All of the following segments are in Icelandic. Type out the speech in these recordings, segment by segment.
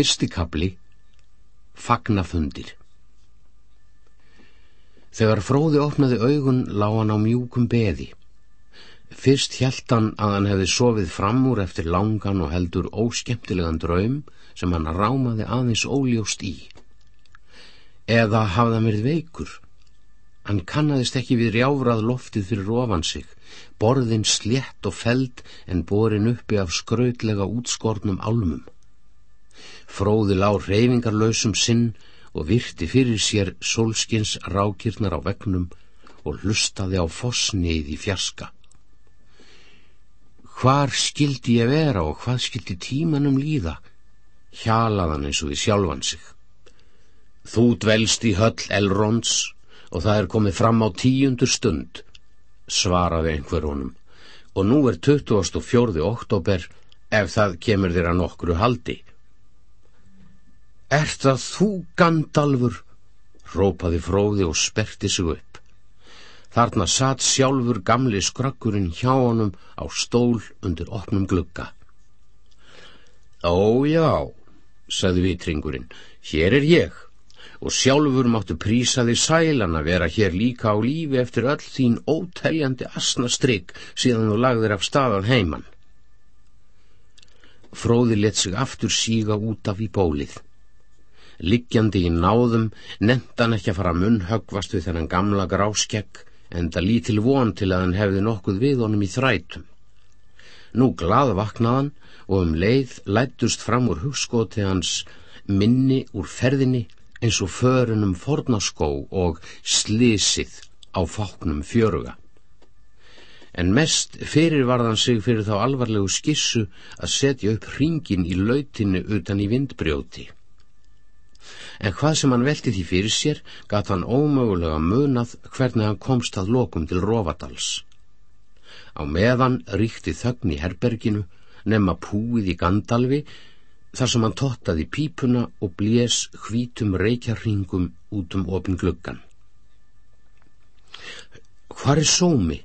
Fyrsti kapli Fagnafundir Þegar fróði opnaði augun lág hann á mjúkum beði. Fyrst hjælt hann að hann hefði sofið fram úr eftir langan og heldur óskemtilegan draum sem hann rámaði aðeins óljóst í. Eða hafða mér veikur. Hann kannadist ekki við rjáfrað loftið fyrir ofan sig, borðin slétt og feld en borin uppi af skrautlega útskornum álmum. Fróði lág reyfingarlausum sinn og virti fyrir sér sólskins rákirnar á vegnum og hlustaði á fossnið í fjarska. Hvar skildi ég vera og hvað skildi tímanum líða? Hjalaðan eins og við sjálfan sig. Þú dvelst í höll Elrons og það er komið fram á tíundur stund, svaraði einhver honum, og nú er 24. oktober ef það kemur þér að nokkru haldi. Er það þú, Gandalfur? rópaði fróði og sperti sig upp. Þarna satt sjálfur gamli skrakkurinn hjá honum á stól undir opnum glugga. Ó já, saði vitringurinn, hér er ég og sjálfur máttu prísa þig sælan að vera hér líka á lífi eftir öll þín óteljandi asnastrygg síðan þú lagðir af staðan heiman. Fróði let sig aftur síga út af í bólið liggjandi í náðum, nefndan ekki að fara munnhöggvast við þennan gamla gráskegg, en það lítil von til að hann hefði nokkuð við honum í þrætum. Nú glað vaknaðan og um leið lættust fram úr hugskoti hans minni úr ferðinni eins og förunum fornaskó og slísið á fáknum fjöruga. En mest fyrirvarðan sig fyrir þá alvarlegu skissu að setja upp hringin í lautinu utan í vindbrjóti en hvað sem hann velti því fyrir sér gat hann ómögulega munað hvernig hann komst að lokum til Rófadals. Á meðan ríkti þögn í herberginu nema púið í Gandalfi þar sem hann tottaði pípuna og blés hvítum reykjarringum út um opin gluggan. Hvar er sómi?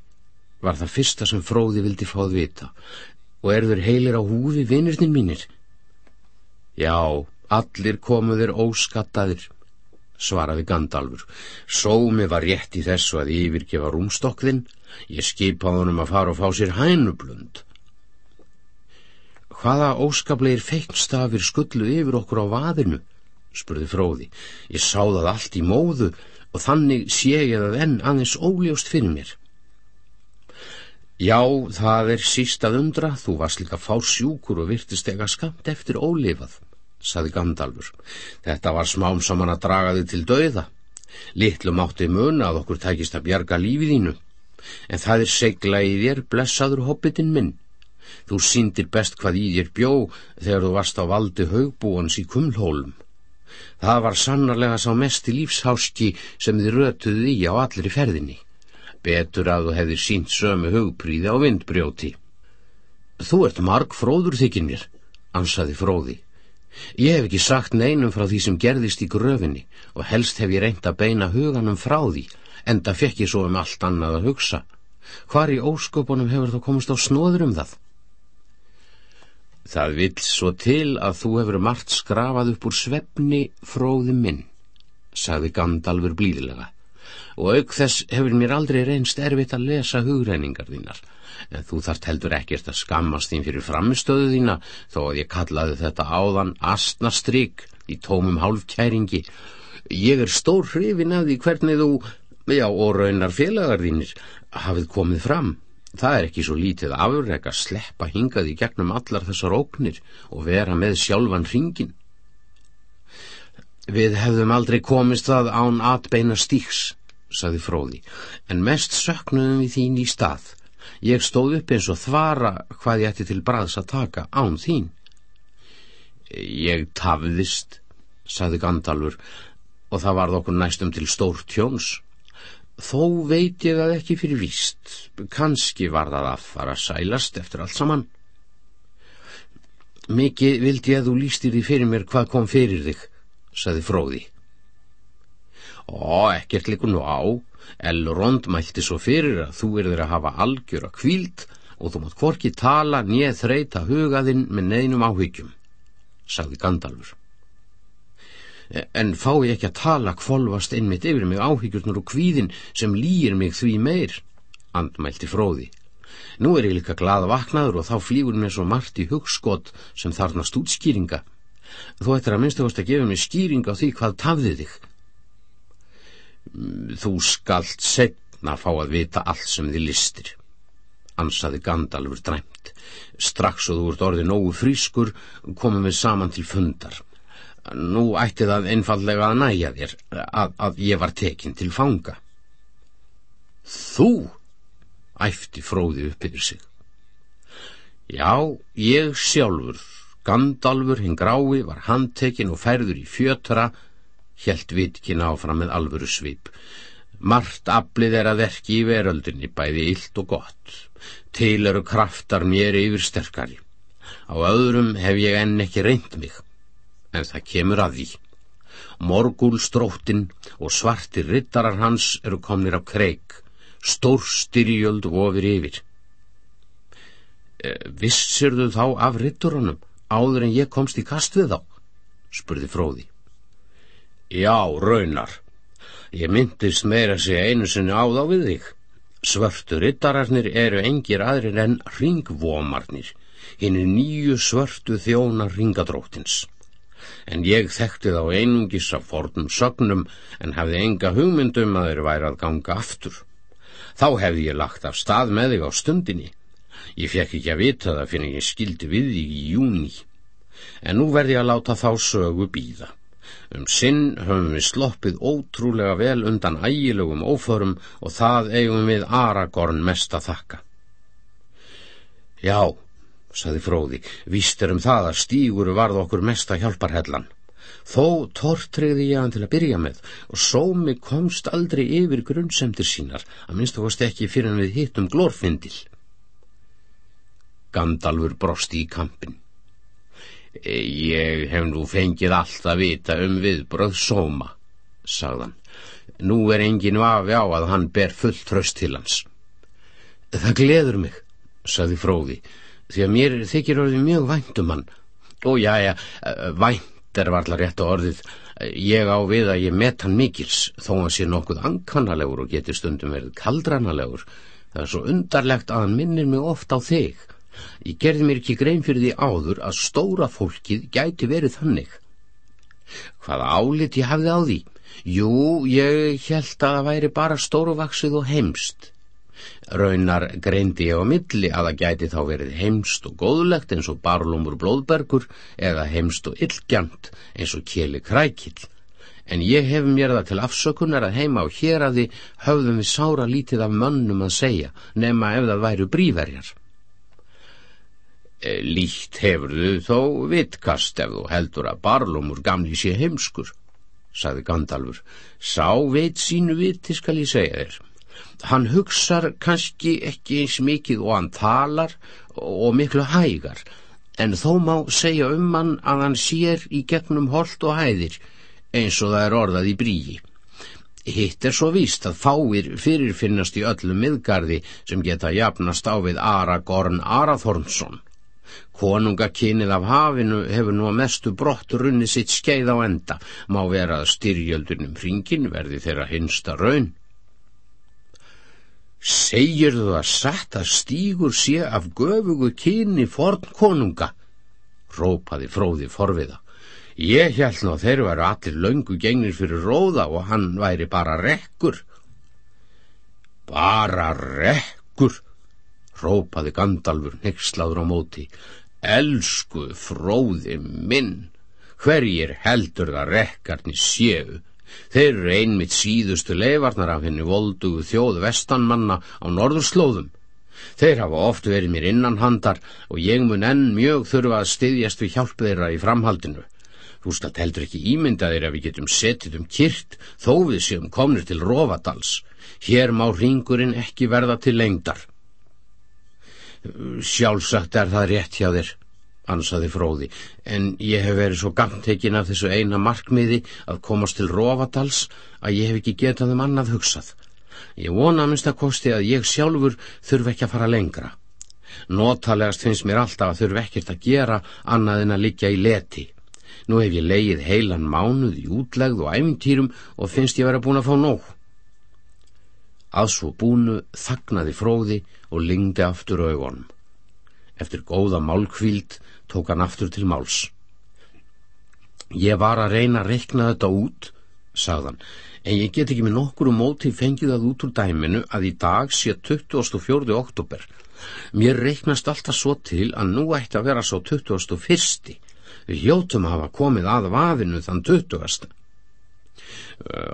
var það fyrsta sem fróði vildi fáð vita og er þur heilir á húfi vinnirnin mínir? Já, Allir komuðir óskattaðir, svaraði Gandalfur. Sómi var rétt í þessu að yfirgefa rúmstokkðinn. Ég skipaði honum að fara og fá sér hænublund. Hvaða óskaplegir feignstafir skullu yfir okkur á vaðinu? spurði fróði. Ég sá það allt í móðu og þannig sé ég það enn aðeins óljóst fyrir mér. Já, það er sístað undra, þú varst líka fár sjúkur og virtist ega skamt eftir ólifað saði Gandalfur. Þetta var smám saman að draga þig til dauða. Littlu mátti muna að okkur tækist að bjarga lífið þínu. En það er segla í þér, blessaður hobbitinn minn. Þú síndir best hvað í þér bjó þegar þú varst á valdi haugbúans í kumlhólum. Það var sannarlega sá mest í lífsháski sem þið rötuði í á allir í ferðinni. Betur að þú hefði sínt sömu hugpríði á vindbrjóti. Þú ert marg fróður þykir mér, ansaði fróði. Ég hef ekki sagt neinum frá því sem gerðist í gröfinni og helst hef ég reynd að beina huganum frá því, enda fekk ég svo um allt annað að hugsa. Hvar í ósköpunum hefur þá komist á snóður um það? Það vil svo til að þú hefur margt skrafað upp úr svefni fróði minn, sagði Gandalfur blíðilega, og auk þess hefur mér aldrei reynst erfitt að lesa hugreiningar þínar en þú þart heldur ekkert að skammast þín fyrir framistöðu þína þó að ég kallaði þetta áðan astnastryk í tómum hálfkæringi. Ég er stór hrifin af því hvernig þú, já og raunar félagar þínir, hafið komið fram. Það er ekki svo lítið afreg að sleppa hingaði gegnum allar þessar óknir og vera með sjálfan hringin. Við hefðum aldrei komist það án atbeina stíks, saði fróði, en mest söknuðum við þín í stað. Ég stóð upp eins og þvara hvað ég ætti til braðs að taka án þín. Ég tafðist, saði Gandalfur, og það varð okkur næstum til stór tjóns. Þó veit ég það ekki fyrir víst, kannski var það að fara að sælast eftir allt saman. Mikið vildi ég að þú lístir því fyrir mér hvað kom fyrir þig, saði Fróði. Ó, ekkert líkur nú á, Elrond mælti svo fyrir að þú erður að hafa algjör að kvíld og þú mátt hvorki tala nýð þreita hugaðinn með neinum áhyggjum, sagði Gandalfur. En fá ég ekki að tala kvolvast einmitt yfir mig áhyggjurnar og kvíðin sem lýir mig því meir, andmælti fróði. Nú er ég líka glada vaknaður og þá flýgur mér svo margt í hugskott sem þarnast útskýringa. Þú ættir að minnstu að gefa mér skýring á því hvað tafði þig. Þú skalt setna fá að vita allt sem þið listir, ansaði Gandalfur dræmt. Strax og þú ert orðið nógu frískur komum við saman til fundar. Nú ætti það einfallega að næja þér að, að ég var tekinn til fanga. Þú, æfti fróði upp yfir sig. Já, ég sjálfur, Gandalfur hinn grái var handtekinn og færður í fjötra, helt vitkin áfram með alvöru svip. Mart aflið er að verki í veröldinni, bæði illt og gott. Til eru kraftar mér yfir sterkari. Á öðrum hef ég enn ekki reynd mig en það kemur að því. Morgúlstróttin og svartir rittarar hans eru komnir á kreik, stór styrjöld ofir yfir. E, Vissir þú þá af ritturunum áður en ég komst í kast við þá? spurði fróði. Já, raunar. Ég myndist meira sig einu sinni á þá við þig. Svörtu rittararnir eru engir aðrir en ringvomarnir, hinn er nýju svörtu þjónar ringadróttins en ég þekkti þá einungis af fornum sögnum en hafði enga hugmyndum að þeir væri að ganga aftur. Þá hefði ég lagt af stað með þig á stundinni. Ég fekk ekki að vita það fyrir ég skildi við þig í júni. En nú verði ég að láta þá sögu býða. Um sinn höfum við sloppið ótrúlega vel undan ægilögum óförum og það eigum við Aragorn mest að þakka. Já, saði fróði, víst er um það að stígur varð okkur mesta hjálparhellan. Þó tortriði ég hann til að byrja með og sómi komst aldrei yfir grunnsemtir sínar, að minnst okast ekki fyrir hann við hittum glórfindil. Gandalfur brosti í kampin. Ég hef nú fengið allt að vita um viðbröð sóma, sagðan. Nú er engin vafi á að hann ber fullt tröst til hans. Það gleður mig, sagði fróði, því að mér þykir orðið mjög væntum hann og já, já, vænt er varla rétt á orðið ég á við að ég met hann mikils þó hann sé nokkuð ankannalegur og getur stundum verið kaldranalegur það er svo undarlegt að hann minnir mig oft á þig ég gerði mér ekki grein fyrir því áður að stóra fólkið gæti verið þannig hvaða álit ég hafði á því jú, ég held að það væri bara stóruvaksið og heimst Raunar greindi ég á milli að það gæti þá verið heimst og góðlegt eins og barlumur blóðbergur eða heimst og illgjant eins og kjeli krækill. En ég hef mér það til afsökunar að heima á hér að því höfðum við sára lítið af mönnum að segja nema ef það væru bríverjar. E, Líkt hefur þau þó vitkast ef þú heldur að barlumur gamli sé heimskur, saði Gandalfur. Sá veit sínu viti skal ég segja þér. Hann hugsar kannski ekki eins mikið og hann talar og miklu hægar, en þó má segja um hann að hann sér í gegnum holt og hæðir, eins og það er orðað í bríi. Hitt er svo víst að fáir fyrirfinnast í öllum miðgarði sem geta jafnast á við Aragorn Arathornsson. Konungakinnið af hafinu hefur nú að mestu brott runni sitt skeið á enda, má vera að styrjöldunum hringin verði þeirra hinsta raun. Segir þú að satt að stígur sé af göfugu kyni forn konunga? Rópaði fróði forviða. Ég held nú að þeir varu allir laungu gengnir fyrir róða og hann væri bara rekkur. Bara rekkur, rópaði Gandalfur nexlaður á móti. Elsku fróði minn, hverjir heldur það rekkarni séu? Þeir eru einmitt síðustu leifarnar af henni voldugu þjóð vestanmanna á norðurslóðum. Þeir hafa oft verið mér innanhandar og ég mun enn mjög þurfa að styðjast við hjálp þeirra í framhaldinu. Þú stalt heldur ekki ímyndaðir að við getum setið um kyrt þó við séum komnir til Rófadals. Hér má ringurinn ekki verða til lengdar. Sjálfsagt er það rétt hjá þér ansaði fróði, en ég hef verið svo gamtekin af þessu eina markmiði að komast til Rófadals að ég hef ekki getað um annað hugsað. Ég vona að minnst að kosti að ég sjálfur þurf ekki að fara lengra. Nótalegast finnst mér alltaf að þurf ekkert að gera annað en að liggja í leti. Nú hef ég leið heilan mánuð í útlegð og æfintýrum og finnst ég vera búin að fá nóg. Að svo búnu þagnaði fróði og lingdi aftur augunum. Eftir góða málkvíld tók hann aftur til máls. Ég var að reyna að rekna þetta út, sagðan, en ég get ekki með nokkuru móti fengið það út úr dæminu að í dag sé 24. oktober. Mér reiknast alltaf svo til að nú ætti að vera svo 21. Við hjóttum að hafa komið að vaðinu þann 20.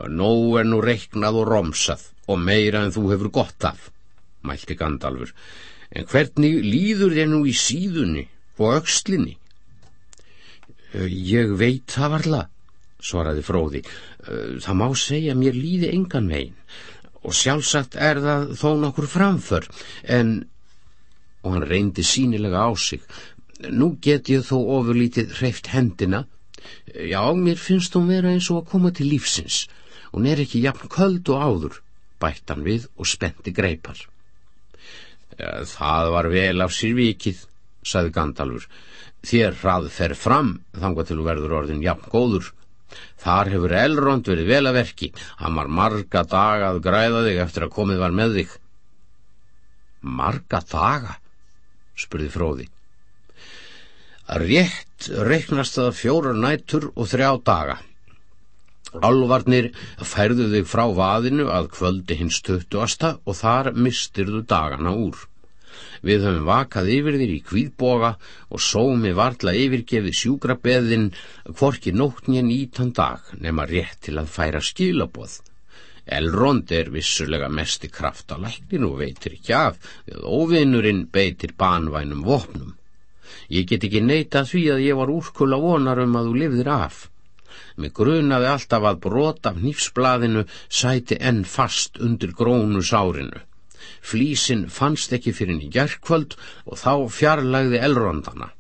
Nó er nú reiknað og romsað og meira en þú hefur gott af, mælti Gandalfur. En hvernig líður þér nú í síðunni og aukslinni? Ég veit það varla, svaraði fróði. Það má segja mér líði engan veginn og sjálfsagt er það þó nokkur framför en, og hann reyndi sínilega á sig, nú get ég þó ofurlítið hreift hendina. Já, mér finnst hún vera eins og að koma til lífsins. Hún er ekki jafn köld og áður bætt hann við og spenti greipar. Það var vel af sér vikið, saði Gandalfur. Þér hrað fer fram, þangað til verður orðin jafn góður. Þar hefur Elrond verið vel að verki. Hann var marga daga að græða þig eftir að komið var með þig. Marga daga? spurði fróði. Rétt reiknast það fjórar nætur og þrjá daga. Alvarnir færðu þig frá vaðinu að kvöldi hins töttuasta og þar mistirðu dagana úr. Við höfum vakað yfir þér í kvíðboga og sómi varla yfirgefið sjúkrabeðin hvorki nóttnjen ítan dag nema rétt til að færa skilaboð. Elrond er vissulega mest í kraft á læknin og veitir ekki af við óvinnurinn beitir banvænum vopnum. Ég get ekki neita því að ég var úrkulla vonar um að þú lifðir af. Mér grunaði alltaf að brot af nýfsblaðinu sæti enn fast undir grónu sárinu. Flísin fannst ekki fyrir henni gerðkvöld og þá fjarlægði elrondana.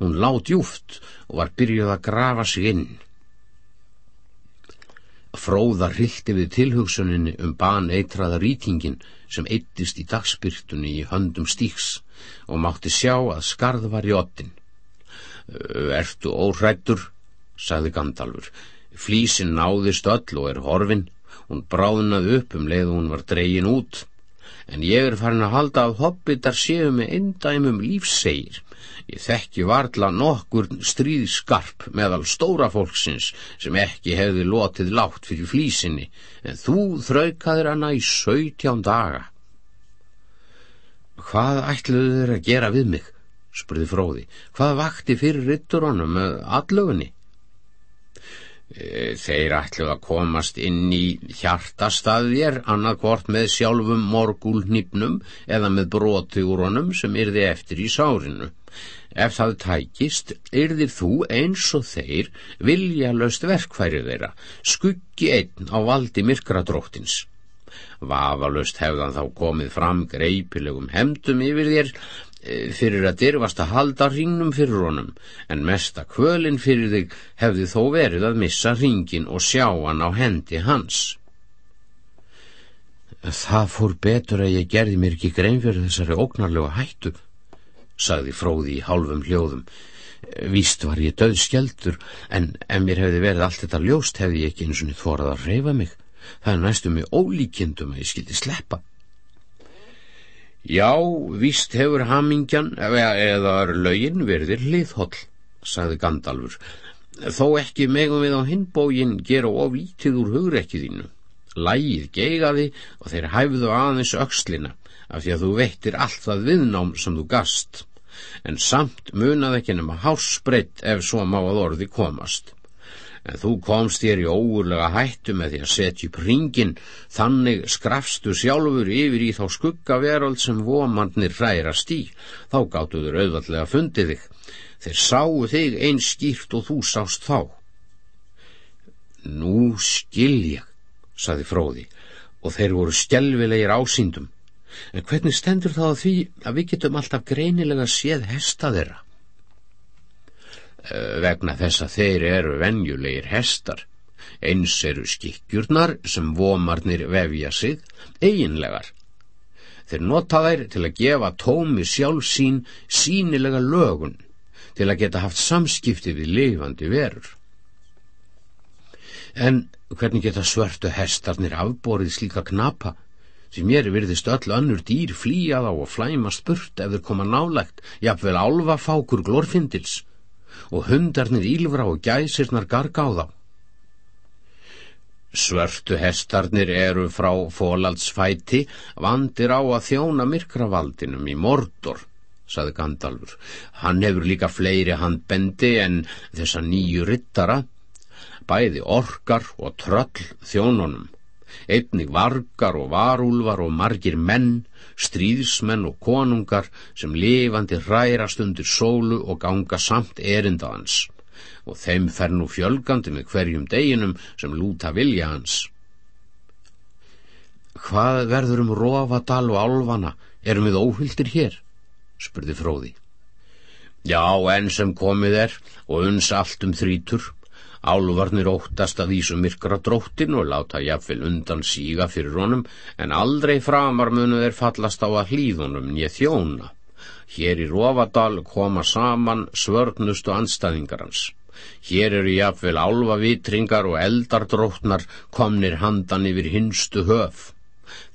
Hún látt júft og var byrjuð að grafa sig inn. Fróða rilti við tilhugsuninni um baneitraða rýtingin sem eittist í dagspyrtunni í höndum stíks og mátti sjá að skarð var í ottin. Ertu óhrættur? sagði Gandalfur. Flísin náðist öll og er horfin. Hún bráðnaði upp um leið og hún var dregin út en ég er farin að halda að hobbitar séu með eindæmum lífsegir. Ég þekki varla nokkur stríðskarp meðal stóra fólksins sem ekki hefði lotið látt fyrir flísinni, en þú þraukaður hana í sögtján daga. Hvað ætluðu þeir að gera við mig? spurði fróði. Hvað vakti fyrir ritturónum með allöfunni? Eh, þeir ætlu að komast inn í hjartastaðir annarkvort með sjálfum morgúlnýpnum eða með honum sem yrði eftir í sárinu. Ef það tækist, yrðir þú eins og þeir vilja löst verkfærið þeirra, skuggi einn á valdi myrkradróttins. Vafalöst hefðan þá komið fram greipilegum hemdum yfir þér fyrir að dyrfast að halda ringnum fyrir honum, en mesta kvölin fyrir þig hefði þó verið að missa ringin og sjá hann á hendi hans. Það fór betur að ég gerði mér ekki grein fyrir þessari ógnarlega hættu, sagði fróði í hálfum hljóðum. Víst var ég döð skjeldur, en ef mér hefði verið allt þetta ljóst hefði ég ekki eins og niður þórað að reyfa mig. Það er næstum með ólíkjendum að ég skildi sleppa. Já, víst hefur hamingjan eða, eða lögin verðir hliðholl, sagði Gandalfur. Þó ekki megum við á hinbógin gera oflítið úr hugrekkiðínu. Lægið geigaði og þeir hæfðu aðeins öxlina af því að þú veittir allt það viðnám sem þú gast. En samt munað ekki nema hásbreytt ef svo má að orði komast en þú komst þér í óurlega hættu með því að setja upp ringin, þannig skrafstu sjálfur yfir í þá skuggaveröld sem vomandnir hrærast í, þá gáttu þur auðvallega fundið þig. Þeir sáu þig eins skýrt og þú sást þá. Nú skil ég, saði fróði, og þeir voru skjelvilegir ásýndum. En hvernig stendur þá því að við getum alltaf greinilega séð hesta þeirra? Eh, vegna þess að þeir eru venjulegir hestar. Eins eru skikkjurnar sem vomarnir vefja sig eiginlegar. Þeir nota þær til að gefa tómi sjálf sín sínilega lögun, til að geta haft samskipti við lifandi verur. En hvernig geta svörtu hestarnir afborið slíka knapa sem mér virðist öll önnur dýr flýja þá og flæmast burt ef þeir koma nálægt, jafnvel álfafákur glórfindils og hundarnir ílfra og gæsirnar garga á þá. Svörtu hestarnir eru frá fólaldsfæti vandir á að þjóna myrkravaldinum í mordor, saði Gandalfur. Hann hefur líka fleiri handbendi en þessa nýju rittara, bæði orkar og tröll þjónunum. Einnig vargar og varúlvar og margir menn, stríðsmenn og konungar sem lifandi hrærast undir sólu og ganga samt erindaðans og þeim fer nú fjölgandi með hverjum deginum sem lúta vilja hans. Hvað verður um Rófadal og Álvana, erum við óhyldir hér? spurði fróði. Já, enn sem komið er og uns allt um þrítur, álvarnir óttast að vísu myrkra dróttin og láta jafnvel undan síga fyrir honum, en aldrei framar munu þeir fallast á að hlýðunum nýja þjóna. Hér í Rófadal koma saman svörnustu anstæðingar hans. Hér eru jafnvel álfavitringar og eldardrótnar komnir handan yfir hinstu höf.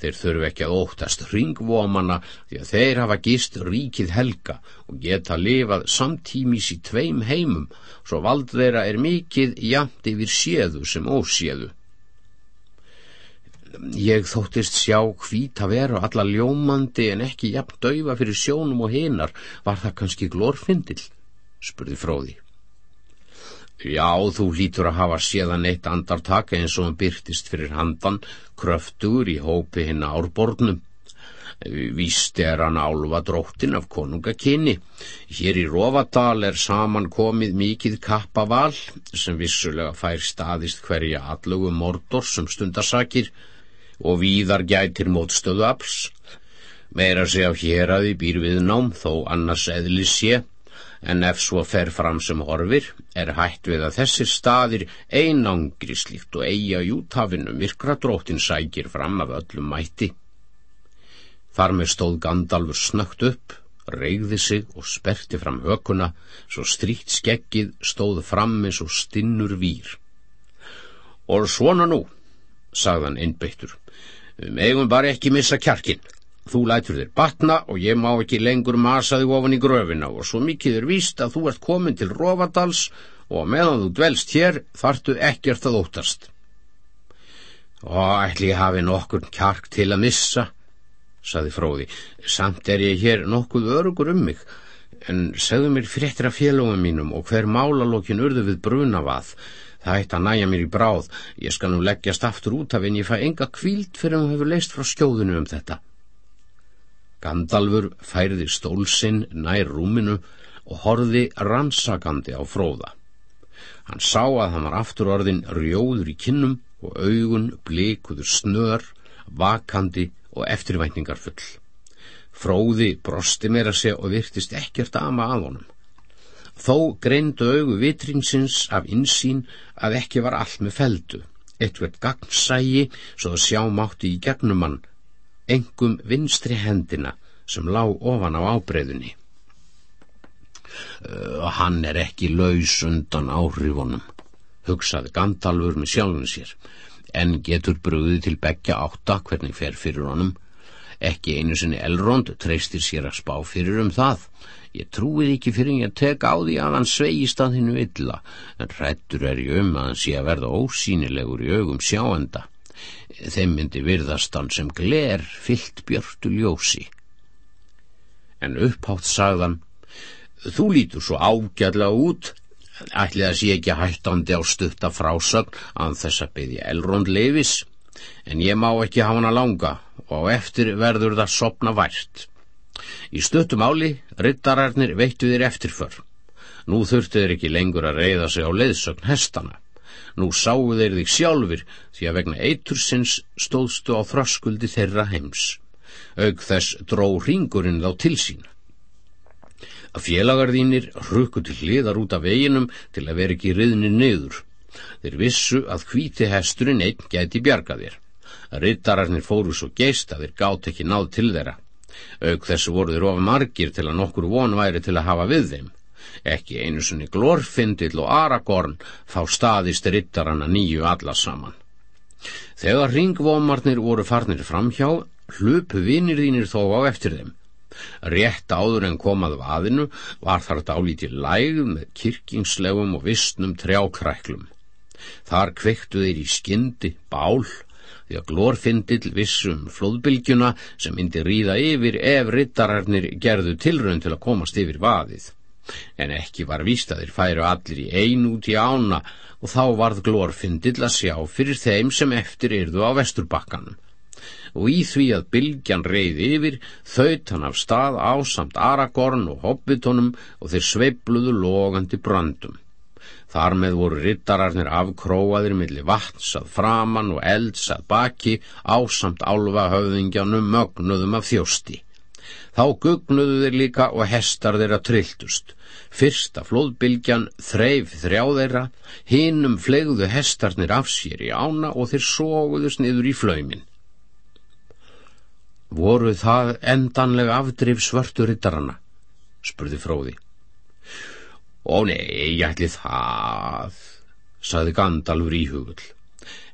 Þeir þurfu ekki að óttast ringvómana því að þeir hafa gist ríkið helga og geta lifað samtímis í tveim heimum svo vald þeirra er mikið jamt yfir séðu sem óséðu. Ég þóttist sjá hvít að vera alla ljómandi en ekki jafn daufa fyrir sjónum og hinar var það kannski glórfindil, spurði fróði. Já, þú hlýtur að hafa séðan eitt andartak eins og hann byrtist fyrir handan, kröftur í hópi hinn árbornum. Víst er hann álfa dróttin af konungakinni. Hér í Rófadal er saman komið mikið kappaval sem vissulega fær staðist hverja allögum mordor sem stundasakir og víðar gætir mótstöðu afs. Meira sé á hér að því býr við nám þó annars eðli sé en ef svo fer fram sem horfir er hætt við að þessir staðir einangri slíkt og eiga jútafinu myrkra dróttin sækir fram af öllum mætti. Þar með stóð Gandalfur snögt upp, reyði sig og sperti fram hökuna, svo stríkt skeggið stóð fram eins og stinnur výr. Og svona nú, sagðan einbeittur, við megum bara ekki missa kjarkinn. Þú lætur þér batna og ég má ekki lengur masa þig ofan í gröfina og svo mikið er víst að þú ert komin til Rófadals og meðan þú dvelst hér þartu ekkert að óttast. Og ætli ég hafi nokkur kjark til að missa, saði fróði, samt er ég hér nokkuð örugur um mig, en segðu mér fréttir af félögum mínum og hver málalókin urðu við brunavad, það eitt að næja mér í bráð, ég skal nú leggjast aftur út af en ég fæ enga kvíld fyrir að hún hefur leist frá skjóðinu um þetta. Gandalfur færði stólsinn nær rúminu og horði rannsakandi á fróða. Hann sá að hann var aftur orðin rjóður í kinnum og augun blikuður snör, vakandi og eftirvæntingarfull. Fróði brosti meira sig og virtist ekkert ama að honum. Þó greindu augu vitringsins af insýn að ekki var allt með feldu. Eitt gagnsægi svo að sjá mátti í gegnum hann engum vinstri hendina sem lág ofan á ábreyðunni. Uh, hann er ekki laus undan áhrifunum, hugsaði Gandalfur með sjálfum sér, en getur brúðið til begja átta hvernig fer fyrir honum. Ekki einu sinni Elrond treystir sér að spá fyrir um það. Ég trúið ekki fyrir ég að teka á því að hann sveigist að hinnu illa, en hrættur er ég um að hann sé að verða ósýnilegur í augum sjáenda þeim myndi virðast hann sem gler fyllt björtu ljósi. En upphátt sagðan, þú lítur svo ágjörlega út, ætlið að sé ekki hættandi á stutta frásögn að þess að byggja elrond leifis, en ég má ekki hafa hana langa og eftir verður það sopna vært. Í stuttum áli, rittararnir veittu þér eftirför. Nú þurftu þér ekki lengur að reyða sig á leiðsögn hestana. Nú sáu þeir þig sjálfur því að vegna eitursins stóðstu á þröskuldi þeirra heims. Aug þess dró ringurinn þá til sín. Félagar þínir hrukku til hliðar út af veginum til að vera ekki riðni niður. Þeir vissu að hvíti hesturinn einn gæti bjarga þér. Rittararnir fóru svo geist að þeir gátt ekki náð til þeirra. Aug þessu voru þeir of margir til að nokkur von væri til að hafa við þeim. Ekki einu sinni Glorfindill og Aragorn fá staðist rittarana nýju alla saman. Þegar ringvómarnir voru farnir framhjá, hlupu vinir þínir þó á eftir þeim. Rétt áður en komað vaðinu var þar dálítið læg með kirkingslegum og vissnum trjákræklum. Þar kveiktu þeir í skyndi bál því að glórfindill vissum flóðbylgjuna sem myndi ríða yfir ef rittararnir gerðu tilrönd til að komast yfir vaðið. En ekki var víst að þeir færu allir í ein út í ána og þá varð glórfindill að sjá fyrir þeim sem eftir yrðu á vesturbakkanum. Og í því að bylgjan reyði yfir þaut hann af stað á samt Aragorn og Hobbitonum og þeir sveibluðu logandi brandum. Þar með voru rittararnir afkróaðir millir vatns að framann og elds að baki ásamt álfa höfðingjanum mögnuðum af þjósti. Þá gugnuðu þeir líka og hestar þeirra trilltust. Fyrsta flóðbylgjan þreif þrjá þeirra, hinnum flegðu hestarnir af sér í ána og þeir sóguðust niður í flöymin. Voru það endanlega afdrif svörtu rittarana? spurði fróði. Ó nei, ég ætli það, saði Gandalfur íhugull.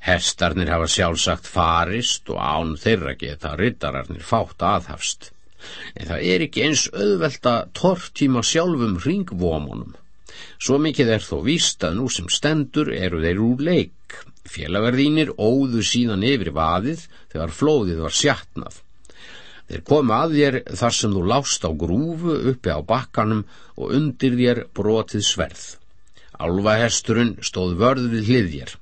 Hestarnir hafa sjálfsagt farist og án þeirra geta riddararnir fátt aðhafst. En það er ekki eins auðvelda tortíma sjálfum ringvómunum. Svo mikið er þó víst að nú sem stendur eru þeir úr leik. Félagarðínir óðu síðan yfir vaðið þegar flóðið var sjatnað. Þeir komu að þér þar sem þú lást á grúfu uppi á bakkanum og undir þér brotið sverð. Alvahesturinn stóð vörð við hliðjér.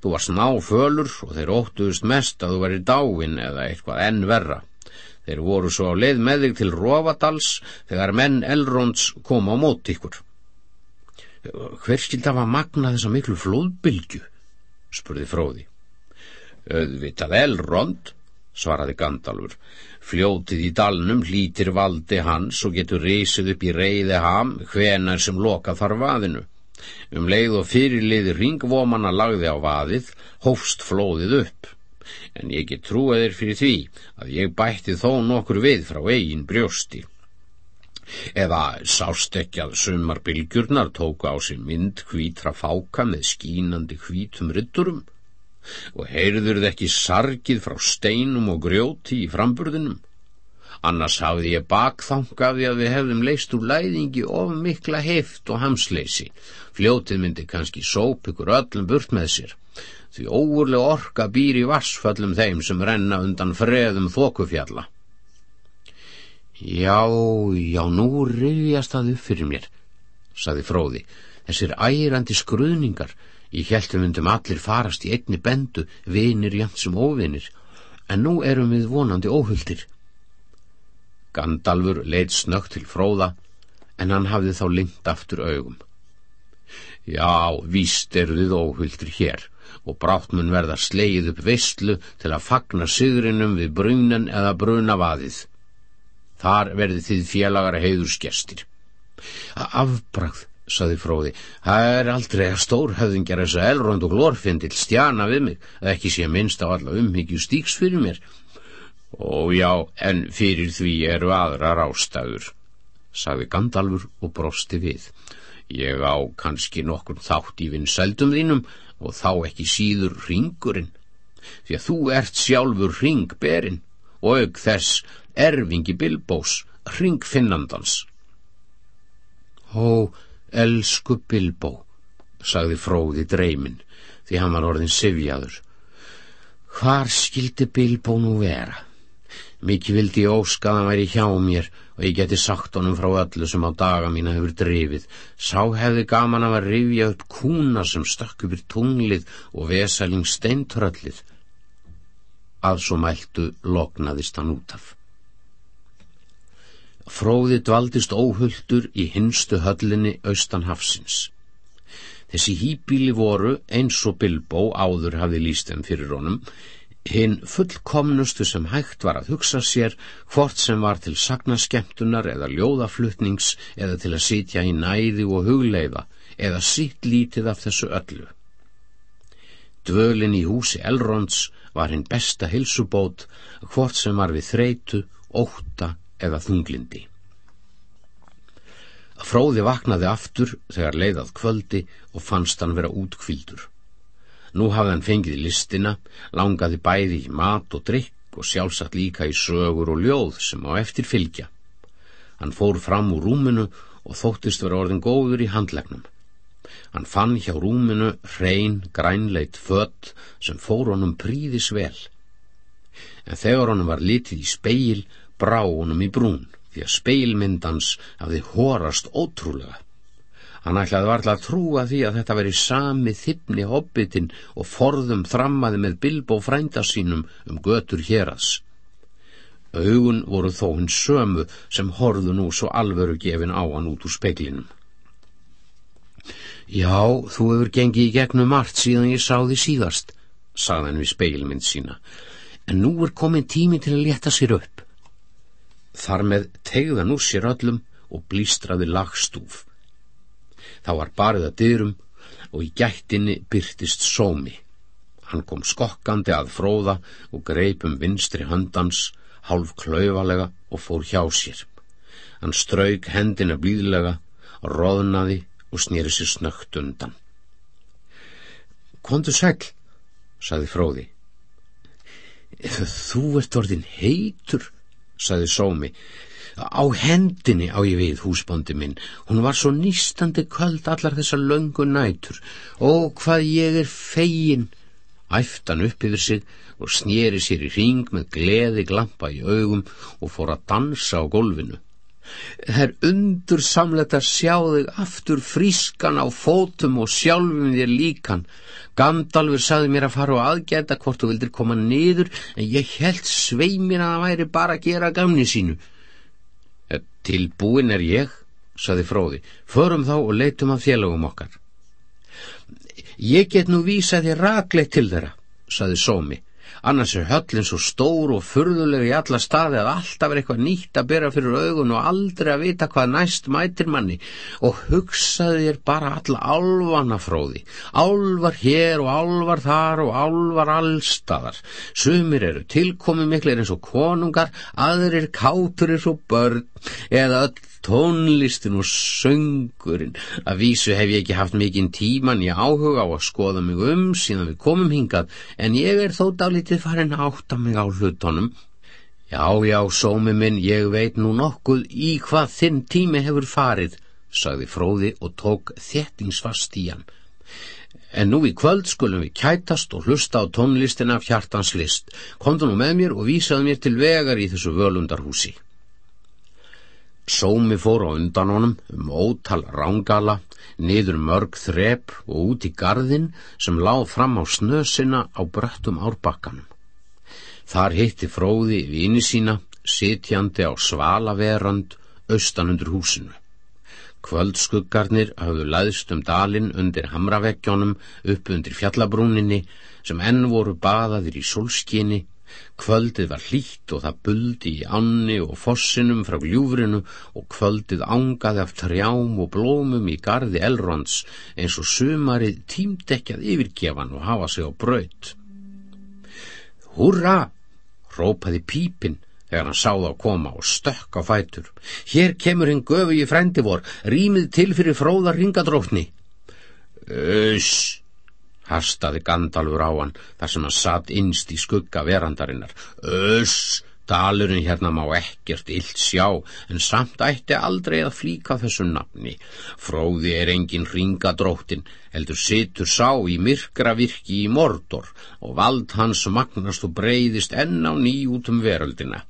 Þú varst ná fölur og þeir óttuðust mest að þú væri dáin eða eitthvað enn verra. Þeir voru svo á leið með þig til Rófadals þegar menn Elronds kom á mót ykkur. Hver skild af að magna þessa miklu flóðbylgu? spurði fróði. Öðvitað Elrond, svaraði Gandalfur. Fljótið í dalnum hlítir valdi hans og getur reysið upp í reyði ham hvenar sem loka þar vaðinu. Um leið og fyrirliði ringvómanna lagði á vaðið, hófst flóðið upp. En ég get trúið þér fyrir því að ég bætti þó nokkur við frá eigin brjósti. Eða sást ekki að sumarbilgjurnar tóku á sig mynd hvítra fáka með skínandi hvítum rytturum? og heyrður þið ekki sargið frá steinum og grjóti í framburðinum? Annars hafði ég bakþangaði að við hefðum leist úr læðingi of mikla heft og hamsleysi. Fljótið myndi kannski sóp ykkur öllum burt með sér. Því óurlega orka býr í vassföllum þeim sem renna undan freðum þokufjalla. Já, já, nú rifjast það upp fyrir mér, saði fróði. Þessir ærandi skruðningar Ég held við myndum allir farast í einni bendu, vinir jæmt sem óvinir, en nú erum við vonandi óhulltir. Gandalfur leitt snögt til fróða, en hann hafði þá lengt aftur augum. Já, víst eru við óhulltir hér, og brátt mun verða sleið upp veistlu til að fagna sigrinum við brunan eða brunavaðið. Þar verði þið félagar heiðursgestir. Afbragð, saði fróði, það er aldrei að stórhöfðingjar þess að elrond og glorfindil stjana við mig, að ekki sé minnst á alla umhyggju stíks fyrir mér. Ó já, en fyrir því eru aðrar ástæður, saði Gandalfur og brosti við. Ég á kannski nokkur þátt í vinsældum þínum og þá ekki síður ringurinn, því að þú ert sjálfur ringberinn og auk þess erfingi Bilbós, ringfinnandans. Ó, Elsku Bilbó, sagði fróði dreimin, því hann var orðin sifjaður. Hvar skildi Bilbó nú vera? Mikið vildi ég óska að hann væri hjá mér og ég geti sagt honum frá öllu sem á daga mína hefur drifið. Sá hefði gaman að rifja upp kúna sem stakk uppir tunglið og vesaling steintröllið. Að svo mæltu loknaðist hann út af. Fróði dvaldist óhulltur í hinstu höllinni austan hafsins. Þessi hýbíli voru, eins og Bilbo áður hafði líst þeim fyrir honum, hinn fullkomnustu sem hægt var að hugsa sér hvort sem var til sagnaskemtunar eða ljóðaflutnings eða til að sitja í næði og hugleiða eða sitt lítið af þessu öllu. Dvölin í húsi Elrons var hinn besta hilsubót hvort sem var við þreitu, óta eða þunglindi. Fróði vaknaði aftur þegar leiðað kvöldi og fannst hann vera útkvildur. Nú hafði hann fengið listina, langaði bæði í mat og drikk og sjálfsagt líka í sögur og ljóð sem á eftir fylgja. Hann fór fram úr rúminu og þóttist vera orðin góður í handlegnum. Hann fann hjá rúminu hrein, grænleit fött sem fór honum príðis vel. En þegar honum var litið í speil, brá honum í brún því að speilmyndans hafði horast ótrúlega. Hann ætlaði varlega að trúa því að þetta veri sami þippni hobbitin og forðum þrammaði með bilbo frænda sínum um götur héras. Augun voru þó hins sömu sem horðu nú svo alveru gefin á hann út úr speiklinum. Já, þú hefur gengið í gegnum margt síðan ég sá því síðast, sagði hann við speilmynd sína, en nú er komin tími til að leta sér upp. Þar með tegðan úr sér öllum og blístraði lagstúf. Þá var barið að dyrum og í gættinni byrtist sómi. Hann kom skokkandi að fróða og greipum vinstri höndans, hálf klauvalega og fór hjá sér. Hann strauk hendina blíðlega, roðnaði og snýri sér snögt undan. Kondur segl, saði fróði. Þú ert orðin heitur, saði Sómi. Á hendinni á ég við húsbóndi minn. Hún var svo nýstandi köld allar þessar löngu nætur. Ó, hvað ég er fegin! Æftan upp yfir sig og snýri sér í ring með gleði glampa í augum og fór að dansa á gólfinu. Það er undur samlegt að sjá þig aftur frískan á fótum og sjálfum þér líkan. Gandalfur saði mér að fara og aðgæta hvort þú vildir koma niður en ég held sveimir að það væri bara að gera gamni sínu. Tilbúin er ég, saði fróði. Förum þá og leitum að félagum okkar. Ég get nú vísa þér rakleitt til þeirra, saði Sómi. Annars er höllin svo stór og furðuleg í alla staði að alltaf er eitthvað nýtt að bera fyrir augun og aldrei að vita hvað næst mætir manni. Og hugsaði þér bara alla álvana fróði. Álvar hér og álvar þar og álvar allstaðar sumir eru tilkomi miklir eins og konungar aðrir kátur eins og börn eða öll tónlistin og söngurinn. Að vísu hef ég ekki haft mikinn tíman í áhuga á að skoða mig um síðan við komum hingað, en ég er þó dálítið farin að átta mig á hlutunum. Já, já, sómi minn, ég veit nú nokkuð í hvað þinn tími hefur farið, sagði fróði og tók þettingsfast í hann. En nú í kvöld skulum við kætast og hlusta á tónlistina af hjartans list. Komdu nú með mér og vísaðu mér til vegar í þessu völundarhúsi. Sómi fór á undan honum um ótal rángala, niður mörg þrep og út í gardin sem láð fram á snösina á bröttum árbakkanum. Þar hitti fróði vini sína, sitjandi á svalaverand, austan undir húsinu. Kvöldskuggarnir hafðu laðst um dalin undir hamraveggjónum upp undir fjallabrúninni sem enn voru baðaðir í solskinni Kvöldið var hlýtt og það buldi í anni og fossinum frá ljúfrinu og kvöldið ángaði af trjám og blómum í gardi elrons eins og sumarið tímdekkjað yfirgefan og hafa sig á braut. Húrra! rópaði pípinn þegar hann sáð á koma og stökk á fætur. Hér kemur hinn göfu í frendi vor, rýmið til fyrir fróðar ringadrófni. Öss! Hastaði Gandalfur á hann þar sem hann satt innst í skugga verandarinnar. Öss, dalurinn hérna má ekkert illt sjá, en samt ætti aldrei að flíka þessu nafni. Fróði er engin ringadróttin, heldur situr sá í myrkra virki í mordor og vald hans magnast og breyðist enn á ný út um veröldina.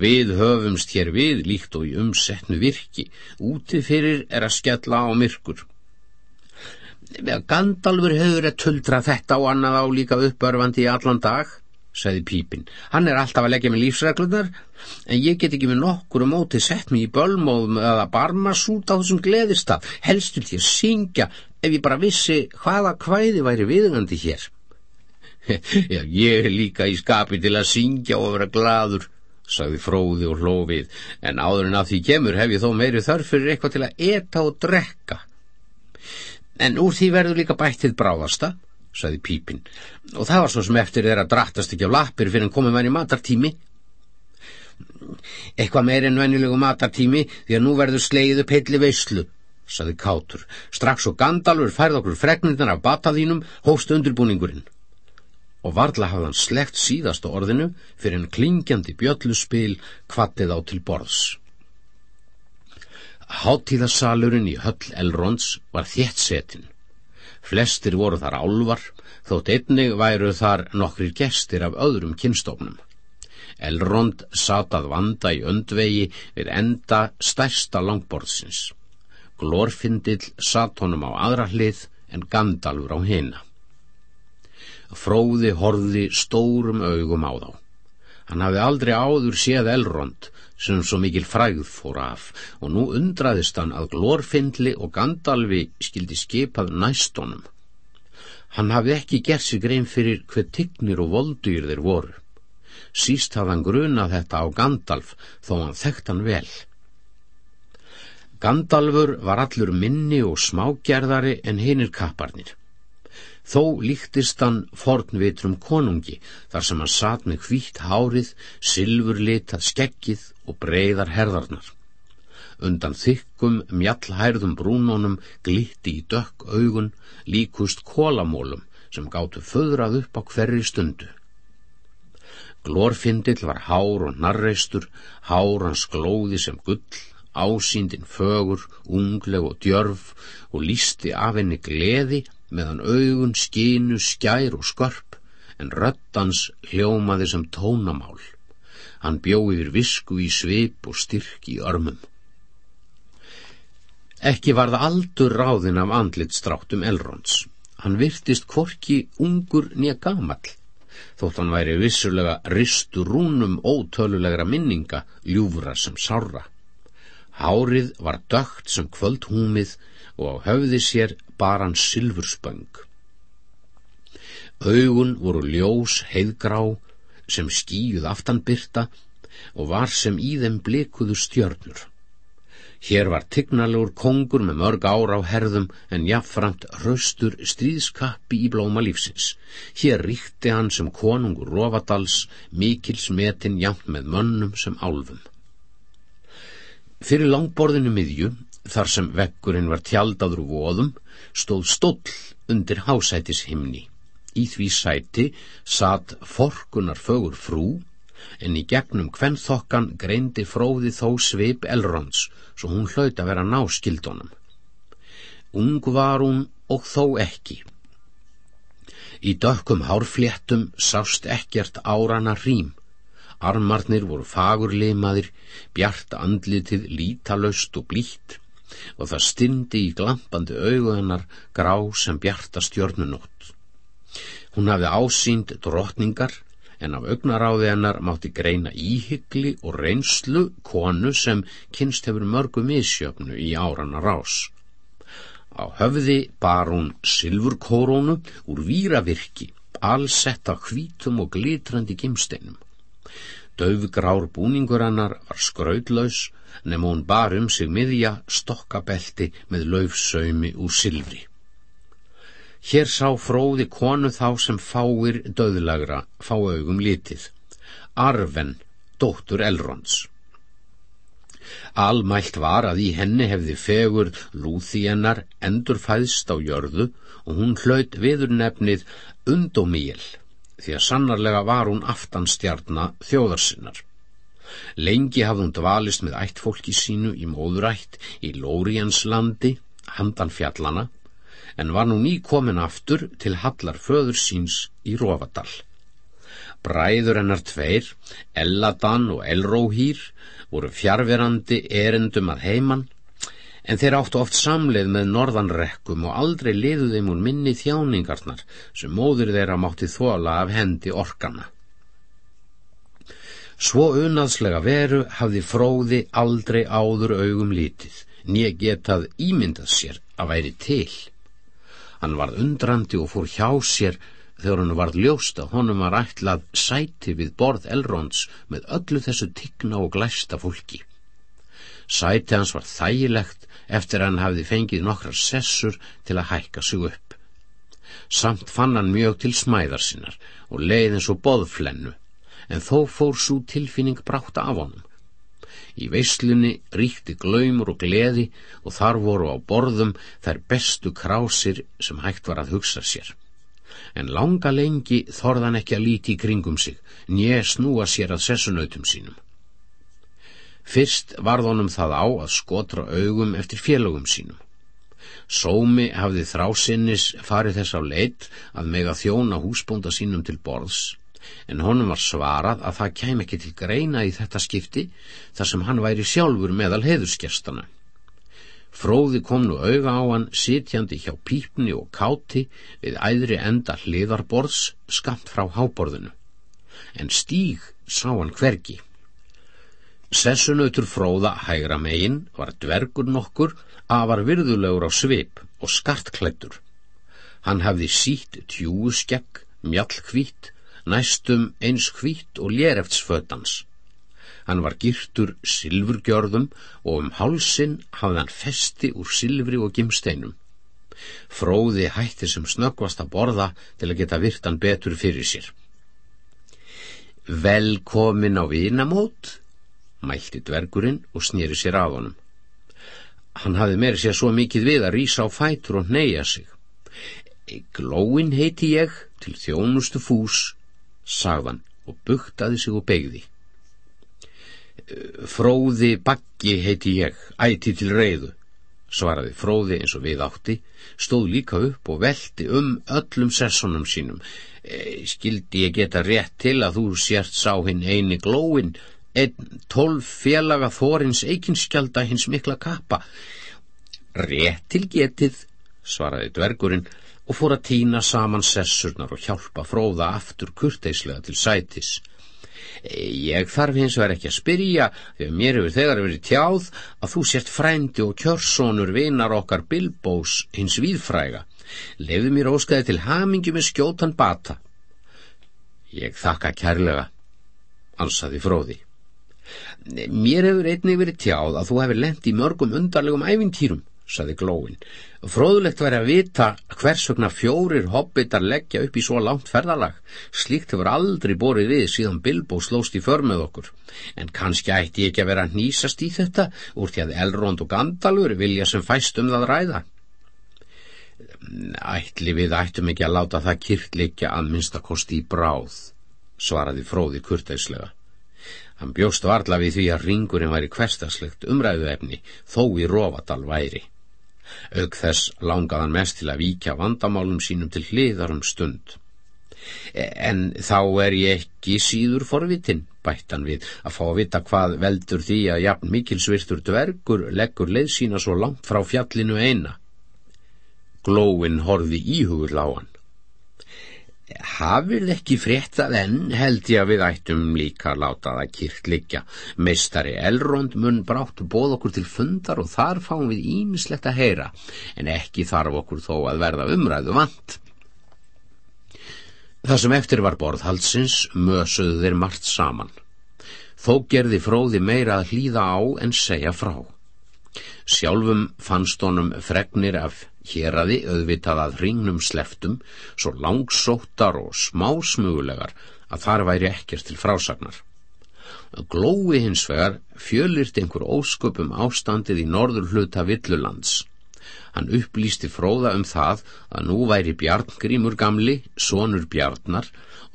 Við höfumst hér við líkt og í umsetnu virki, úti fyrir er að skella á myrkur. Gandalfur hefur að tuldra þetta og annað á líka uppörfandi í allan dag, sagði Pípin. Hann er alltaf að leggja með lífsreglunar, en ég get ekki með nokkur um óti sett mig í bölmóðum eða barmasút á þessum gleðistaf. Helst vil ég syngja ef ég bara vissi hvaða hvæði væri viðgandi hér. Já, ég er líka í skapi til að syngja og vera gladur, sagði fróði og hlófið, en áður en að því kemur hef ég þó meiri þörf fyrir eitthvað til að eta og drekka. En úr því verður líka bættið bráðasta, saði Pípin, og það var svo sem eftir þeirra drattast ekki á lappir fyrir en komið mann í matartími. Eitthvað meir en venjulegu matartími því að nú verður sleið upp heilli veyslu, saði Kátur. Strax og Gandalfur færð okkur fregnirnar af bataðínum hóst undirbúningurinn. Og varla hafði hann slegt síðasta orðinu fyrir en klingjandi bjölluspil kvattið á til borðs. Háttíðasalurinn í höll Elrons var þétt setin. Flestir voru þar álvar, þótt einnig væru þar nokkrir gestir af öðrum kynstofnum. Elrond satað vanda í öndvegi við enda stærsta langborðsins. Glorfindill sat honum á aðra hlið en Gandalfur á hina. Fróði horði stórum augum á þá. Hann hafði aldrei áður séð Elrond sem svo mikil fræð fór af og nú undraðist hann að Glorfindli og Gandalfi skildi skipað næstónum. Hann hafði ekki gert sig grein fyrir hver tignir og voldyr þeir voru. Síst hafði hann grunað þetta á Gandalf þó hann þekkt hann vel. Gandalfur var allur minni og smágerðari en hinnir kapparnir. Þó líktist hann fornvitrum konungi þar sem hann satt með hvítt hárið, silfurlitað skeggið og breyðar herðarnar. Undan þykkum mjallhærðum brúnónum glitti í dökk augun líkust kólamólum sem gáttu föðrað upp á hverri stundu. Glorfindill var hár og narreistur, hár hans glóði sem gull, ásýndin fögur, ungleg og djörf og lísti af henni gleði meðan augun skinu skær og skörp en röttans hljómaði sem tónamál. Hann bjó yfir visku í svip og styrk í örmum. Ekki var það aldur ráðin af andlitstráttum Elrons. Hann virtist kvorki ungur nýja gamall þótt hann væri vissulega ristu rúnum ótölulegra minninga ljúfra sem sára. Hárið var dögt sem kvöldhúmið og á höfði sér baran silfurspöng. Augun voru ljós heiðgrá sem skíuð aftanbyrta og var sem í þeim blikuðu stjörnur. Hér var tignalegur kongur með mörg ára á herðum en jafnframt hraustur stríðskappi í blóma lífsins. Hér ríkti hann sem konungur Rófadals, mikils metin jafn með mönnum sem álfum. Fyrir langborðinu miðju, þar sem vekkurinn var tjaldadur voðum, stóð stóll undir hásætis himni. Í því sæti satt forkunar fögur frú en í gegnum hvennþokkan greindi fróði þó svip Elrons, svo hún hlaut að vera náskildunum. Ung var hún og þó ekki. Í dökkum hárfléttum sást ekkert árana rým. Armarnir voru fagurlimaðir, bjart andlitið lítalöst og blítt og það styndi í glampandi auguðunar grá sem bjarta stjörnunótt. Hún hafði ásýnd drotningar en af augnaráði hennar mátti greina íhyggli og reynslu konu sem kynst hefur mörgu misjöfnu í árana rás. Á höfði bar hún silfurkórónu úr víravirki, allsetta hvítum og glitrandi gimsteinum. Döfgrár búningur hennar var skraudlaus, nefn hún bar um sig miðja stokkabelti með laufsaumi úr silfri. Hér sá fróði konu þá sem fáir döðlagra fá augum litið. Arven, dóttur Elrons. Almælt var að í henni hefði fegur lúði hennar endur fæðst á jörðu og hún hlaut viður nefnið undómíl því að sannarlega var hún aftanstjarnar þjóðarsinnar. Lengi hafði hún dvalist með ættfólki sínu í móðurætt í Lórianslandi, handan fjallana en var nú nýkomin aftur til hallar föður síns í Rófadal. Bræður hennar tveir, Elladan og Elróhýr, voru fjárverandi erendum að heiman, en þeir áttu oft samleið með norðanrekkum og aldrei liðu þeim úr minni þjáningarnar sem móður þeirra mátti þóla af hendi orkana. Svo unaðslega veru hafði fróði aldrei áður augum lítið, nýja getað ímyndað sér að væri til. Hann varð undrandi og fór hjá sér þegar hann varð ljóst að honum var ætlað sæti við borð Elrons með öllu þessu tigna og glæsta fólki. Sæti hans var þægilegt eftir hann hafði fengið nokkrar sessur til að hækka sig upp. Samt fann hann mjög til smæðar sinnar og leið eins og boðflennu, en þó fór svo tilfinning brátt af honum. Í veislunni ríkti glaumur og gleði og þar voru á borðum þær bestu krásir sem hægt var að hugsa sér. En langa lengi þorðan ekki að líti í kringum sig, njö snúa sér að sessunautum sínum. Fyrst varð honum það á að skotra augum eftir félögum sínum. Sómi hafði þrásinnis farið þess á leitt að mega þjóna húsbónda sínum til borðs en honum var svarað að það kæm ekki til greina í þetta skipti þar sem hann væri sjálfur meðal heiðuskjastana. Fróði kom nú auga á hann sitjandi hjá pípni og káti við æðri enda hliðarborðs skamt frá háborðinu. En stíg sá hann hvergi. Sessunautur fróða hægra megin var dvergur nokkur afar virðulegur á svip og skartklættur. Hann hafði sítt tjúuskegg, mjallkvít næstum eins hvít og léreftsfötans. Hann var girtur silfurgjörðum og um hálsin hafði hann festi úr silfri og gimsteinum. Fróði hætti sem snöggvast að borða til að geta virtan betur fyrir sér. Velkomin á vinamót, mælti dvergurinn og snýri sér af honum. Hann hafði meiri sér svo mikið við að rýsa á fætur og neyja sig. Glóin heiti ég til þjónustu fús sagðan og buktaði sig og begði. Fróði Baggi heiti ég, æti til reyðu, svaraði Fróði eins og við átti, stóð líka upp og veldi um öllum sessonum sínum. E, skildi ég geta rétt til að þú sért sá hinn eini glóin, einn tólf félaga þorins eikinskjalda hins mikla kappa. Rétt til getið, svaraði dvergurinn, og fór að týna saman sessurnar og hjálpa fróða aftur kurteislega til sætis. Ég þarf hins vegar ekki að spyrja því að mér hefur þegar verið tjáð að þú sért frændi og kjörsónur vinar okkar Bilbós hins viðfræga. Lefðu mér óskaði til hamingi með skjótan bata. Ég þakka kærlega, ansaði fróði. Mér hefur einnig verið tjáð að þú hefur lent í mörgum undarlegum ævintýrum saði glóin. Fróðulegt væri að vita hvers vegna fjórir hobbitar leggja upp í svo langt ferðalag. Slíkt hefur aldrei borið við síðan Bilbo slóst í för með okkur. En kannski ætti ekki að vera að nýsast í þetta úr því að Elrond og Gandalfur vilja sem fæst um það ræða. Ætli við ættum ekki að láta það kyrkleikja að minnstakosti í bráð, svaraði fróði kurteislega. Hann bjóst varla við því að ringurinn væri hverstaslegt umræðuefni þó í Rófadal væri. Aug þess langaðan mest til að víkja vandamálum sínum til hliðar um stund. En þá er ég ekki síður forvitin, bættan við, að fá að vita hvað veldur því að jafn mikilsvirtur dvergur leggur leið sína svo langt frá fjallinu eina. Glóin horfi íhugur lágan. Hafið ekki fréttað enn held ég að við ættum líka að láta það kyrkt liggja. Meistari Elrond mun brátt bóð okkur til fundar og þar fáum við ímislegt að heyra, en ekki þarf okkur þó að verða umræðu vant. Það sem eftir var borðhalsins mösuðu þeir margt saman. Þó gerði fróði meira að hlýða á en segja frá. Sjálfum fannst honum fregnir af Héraði auðvitað að hringnum sleftum svo langsóttar og smásmugulegar að þar væri ekkert til frásagnar. Glói hins vegar fjölirt einhver ósköpum ástandið í norður hluta Villulands. Hann upplýsti fróða um það að nú væri Bjarngrímur gamli, sonur Bjarnar,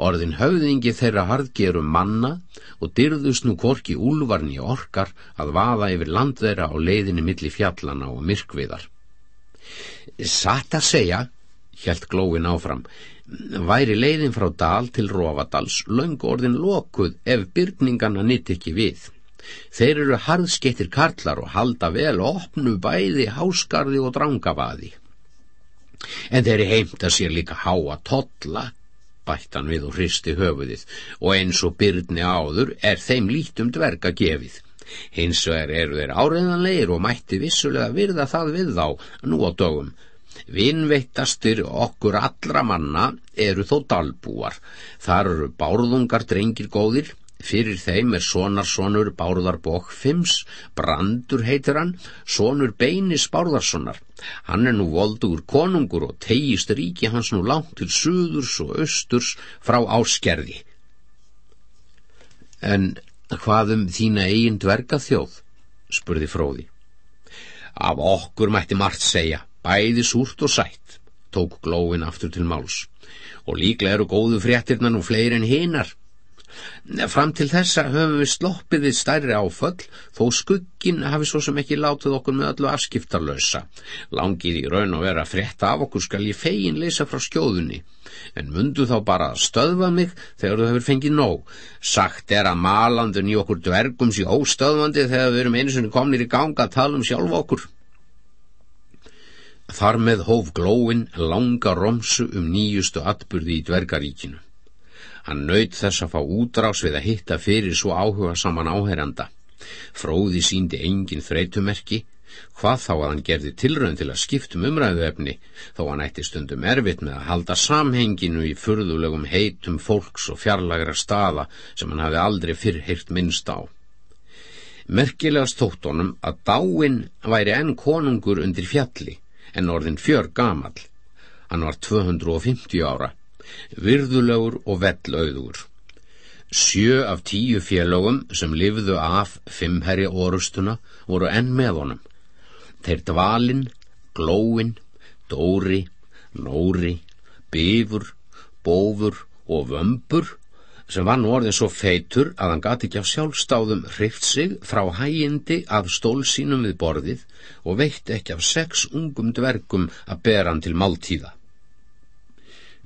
orðin höfðingi þeirra hardgerum manna og dyrðust nú korki úlvarni orkar að vaða yfir land þeirra á leiðinni milli fjallana og myrkviðar. Satt að segja, hjælt glóin áfram, væri leiðin frá dal til Rófadals laung orðin lokuð ef byrningarna nitt ekki við. Þeir eru harðskettir karlar og halda vel opnu bæði háskarði og drangabaði. En þeir heimta sér líka háa totla, bættan við og hristi höfuðið, og eins og byrni áður er þeim lítum dverga gefið. Hins vegar eru þeir áreðanleir og mætti vissulega virða það við þá nú á dögum, Vinveittastir okkur allra manna eru þó dalbúar. Þar eru bárðungar drengir góðir, fyrir þeim er sonarsonur Bárðarbók Fims, Brandur heitir hann, sonur Beinis Bárðarssonar. Hann er nú voldugur konungur og tegist ríki hans nú langt til suðurs og östurs frá áskerði. En hvað um þína eigin dverga þjóð? spurði fróði. Af okkur mætti margt segja, bæði súrt og sætt, tók glóin aftur til máls. Og líklega eru góðu fréttirna nú fleiri en hinar. Fram til þessa höfum við sloppið við stærri áföll, þó skuggin hafi svo sem ekki látið okkur með öllu afskiptarlösa. Langið í raun og vera frétta af okkur skal ég fegin leysa frá skjóðunni. En mundu þá bara að stöðva mig þegar þú hefur fengið nóg. Sagt er að malandun í okkur dvergum sí óstöðvandi þegar við erum einu sinni komnir í ganga að tala um sjálf okkur. Þar með hóf glóin langa romsu um nýjustu atburði í dvergaríkinu. Hann naut þess að fá útrás við að hitta fyrir svo áhuga saman áheranda. Fróði síndi engin þreytumerki, hvað þá að hann gerði tilrönd til að skiptum umræðu efni, þó hann ætti stundum erfitt með að halda samhenginu í furðulegum heitum fólks og fjarlagra staða sem hann hafi aldrei fyrrhirt minnst á. Merkilegast þóttunum að dáin væri enn konungur undir fjalli, en orðin fjör gamal. Hann var 250 ára virðulegur og vellauður. Sjö af tíu félögum sem lifðu af fimmherri orustuna voru enn með honum. Þeir dvalin, glóin, dóri, nóri, bifur, bófur og vömbur sem var nú orðin svo feitur að hann gati ekki af sjálfstáðum hrift sig frá hægindi af stól sínum við borðið og veitt ekki af sex ungum dvergum að bera hann til máltíða.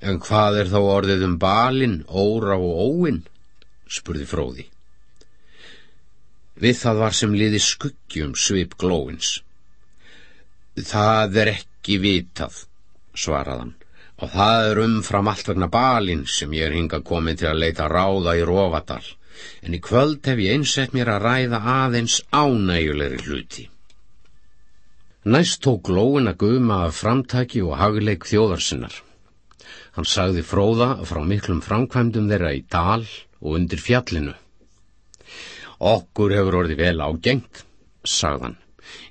En hvað er þá orðið um balin, óra og óin? spurði fróði. Við það var sem liði skuggjum svip glóins. Það er ekki vitað, svaraðan, og það er umfram allt vegna balin sem ég er hinga komin til að leita ráða í Rófadal, en í kvöld hef ég einsett mér að ræða aðeins ánægulegri hluti. Næst tók glóin að guma af framtæki og hagleik þjóðarsinnar. Hann sagði fróða frá miklum framkvæmdum þeirra í dal og undir fjallinu. Okkur hefur orðið vel ágengt, sagðan.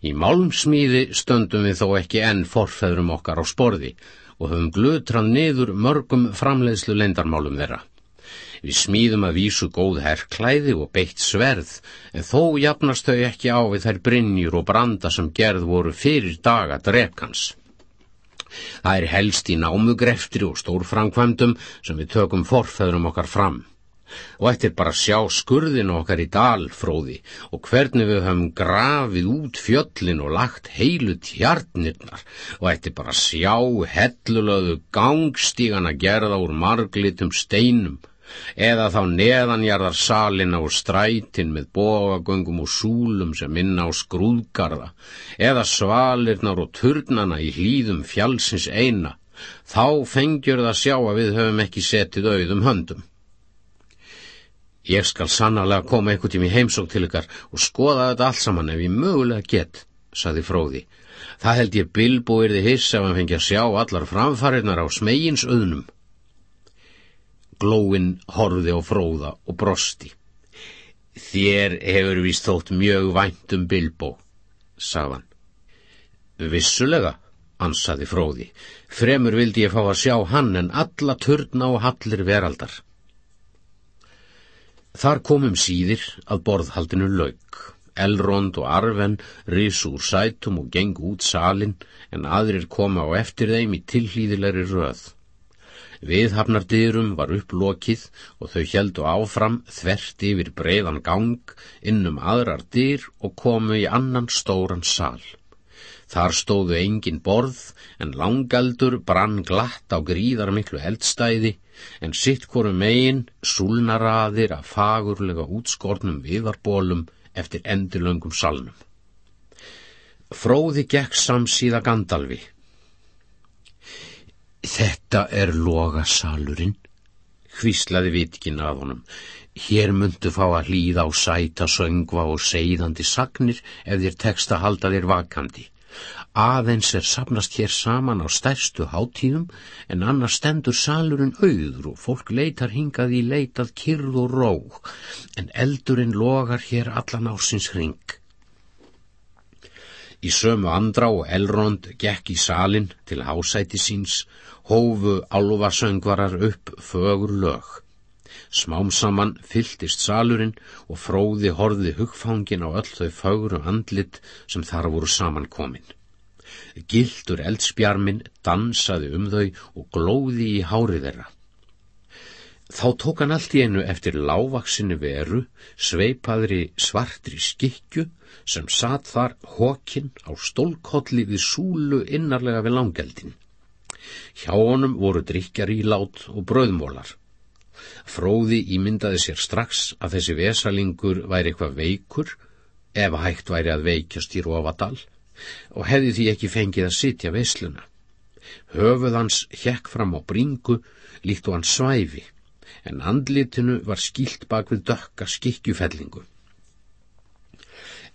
Í málmsmíði stöndum við þó ekki enn forfæðrum okkar á sporði og höfum glutrað niður mörgum framleiðslu lendarmálum þeirra. Við smíðum að vísu góð herrklæði og beitt sverð, en þó jafnast þau ekki á við þær brinnjur og branda sem gerð voru fyrir daga drefkans. Það er helst í námugreftri og stórframkvæmdum sem við tökum forfæðurum okkar fram. Og þetta er bara að sjá skurðinu okkar í dalfróði og hvernig við höfum grafið út fjöllin og lagt heilu tjarnirnar og þetta er bara að sjá hellulöðu gangstígana gerða úr marglitum steinum eða þá neðanjarðar salina og strætin með bóagöngum og súlum sem minna á skrúðgarða, eða svalirnar og turnana í hlýðum fjálsins eina, þá fengjur það sjá að við höfum ekki setið auðum höndum. Ég skal sannarlega koma einhvern tím í heimsók til ykkar og skoða þetta allt saman ef ég mögulega gett, saði fróði. Það held ég bilbúir þið hiss ef hann fengi að sjá allar framfarinnar á smegins auðnum. Glóin horfði á fróða og brosti. Þér hefur vist þótt mjög vænt um Bilbo, sagðan. Vissulega, ansaði fróði. Fremur vildi ég fá að sjá hann en alla turna og hallir veraldar. Þar komum síðir að borðhaldinu lauk. Elrond og Arven risu úr sætum og gengu út salin en aðrir koma á eftir þeim í tilhlýðilegri röð. Viðhafnardyrum var upplokið og þau heldu áfram þvert yfir breiðan gang innum aðrar dyr og komu í annan stóran sal. Þar stóðu engin borð en langaldur brann glatt á gríðar miklu eldstæði en sitt hvoru megin súlnaraðir að fagurlega útskornum viðarbólum eftir endilöngum salnum. Fróði gekk samsíða Gandalfi Þetta er logasalurinn, hvíslaði vitkinn af honum. Hér myndu fá að hlýða á sæta söngva og seiðandi sagnir ef þér tekst að halda þér vakandi. Aðeins er sapnast hér saman á stærstu hátíðum en annars stendur salurinn auður og fólk leitar hingað í leitað kyrð og ró en eldurinn logar hér allan ásins hring. Í sömu andra og Elrond gekk í salin til hásæti síns hófu álvarsöngvarar upp fögur lög. Smám saman fylltist salurinn og fróði horði hugfangin á öll þau fagru andlit sem þar voru samankomin. Gildur eldspjarmin dansaði um þau og glóði í hárið þeirra. Þá tók hann allt í einu eftir lávaksinu veru, sveipaðri svartri skikju sem satt þar hókin á stólkolli við súlu innarlega við langeldin. Hjá honum voru drikjar í lát og bröðmólar. Fróði ímyndaði sér strax að þessi vesalingur væri eitthvað veikur ef hægt væri að veikjast í Rófadal og hefði því ekki fengið að sitja vesluna. Höfuð hans hjekk fram á bringu líkt og hann svæfi en andlitinu var skilt bak við dökka skikkjufellingu.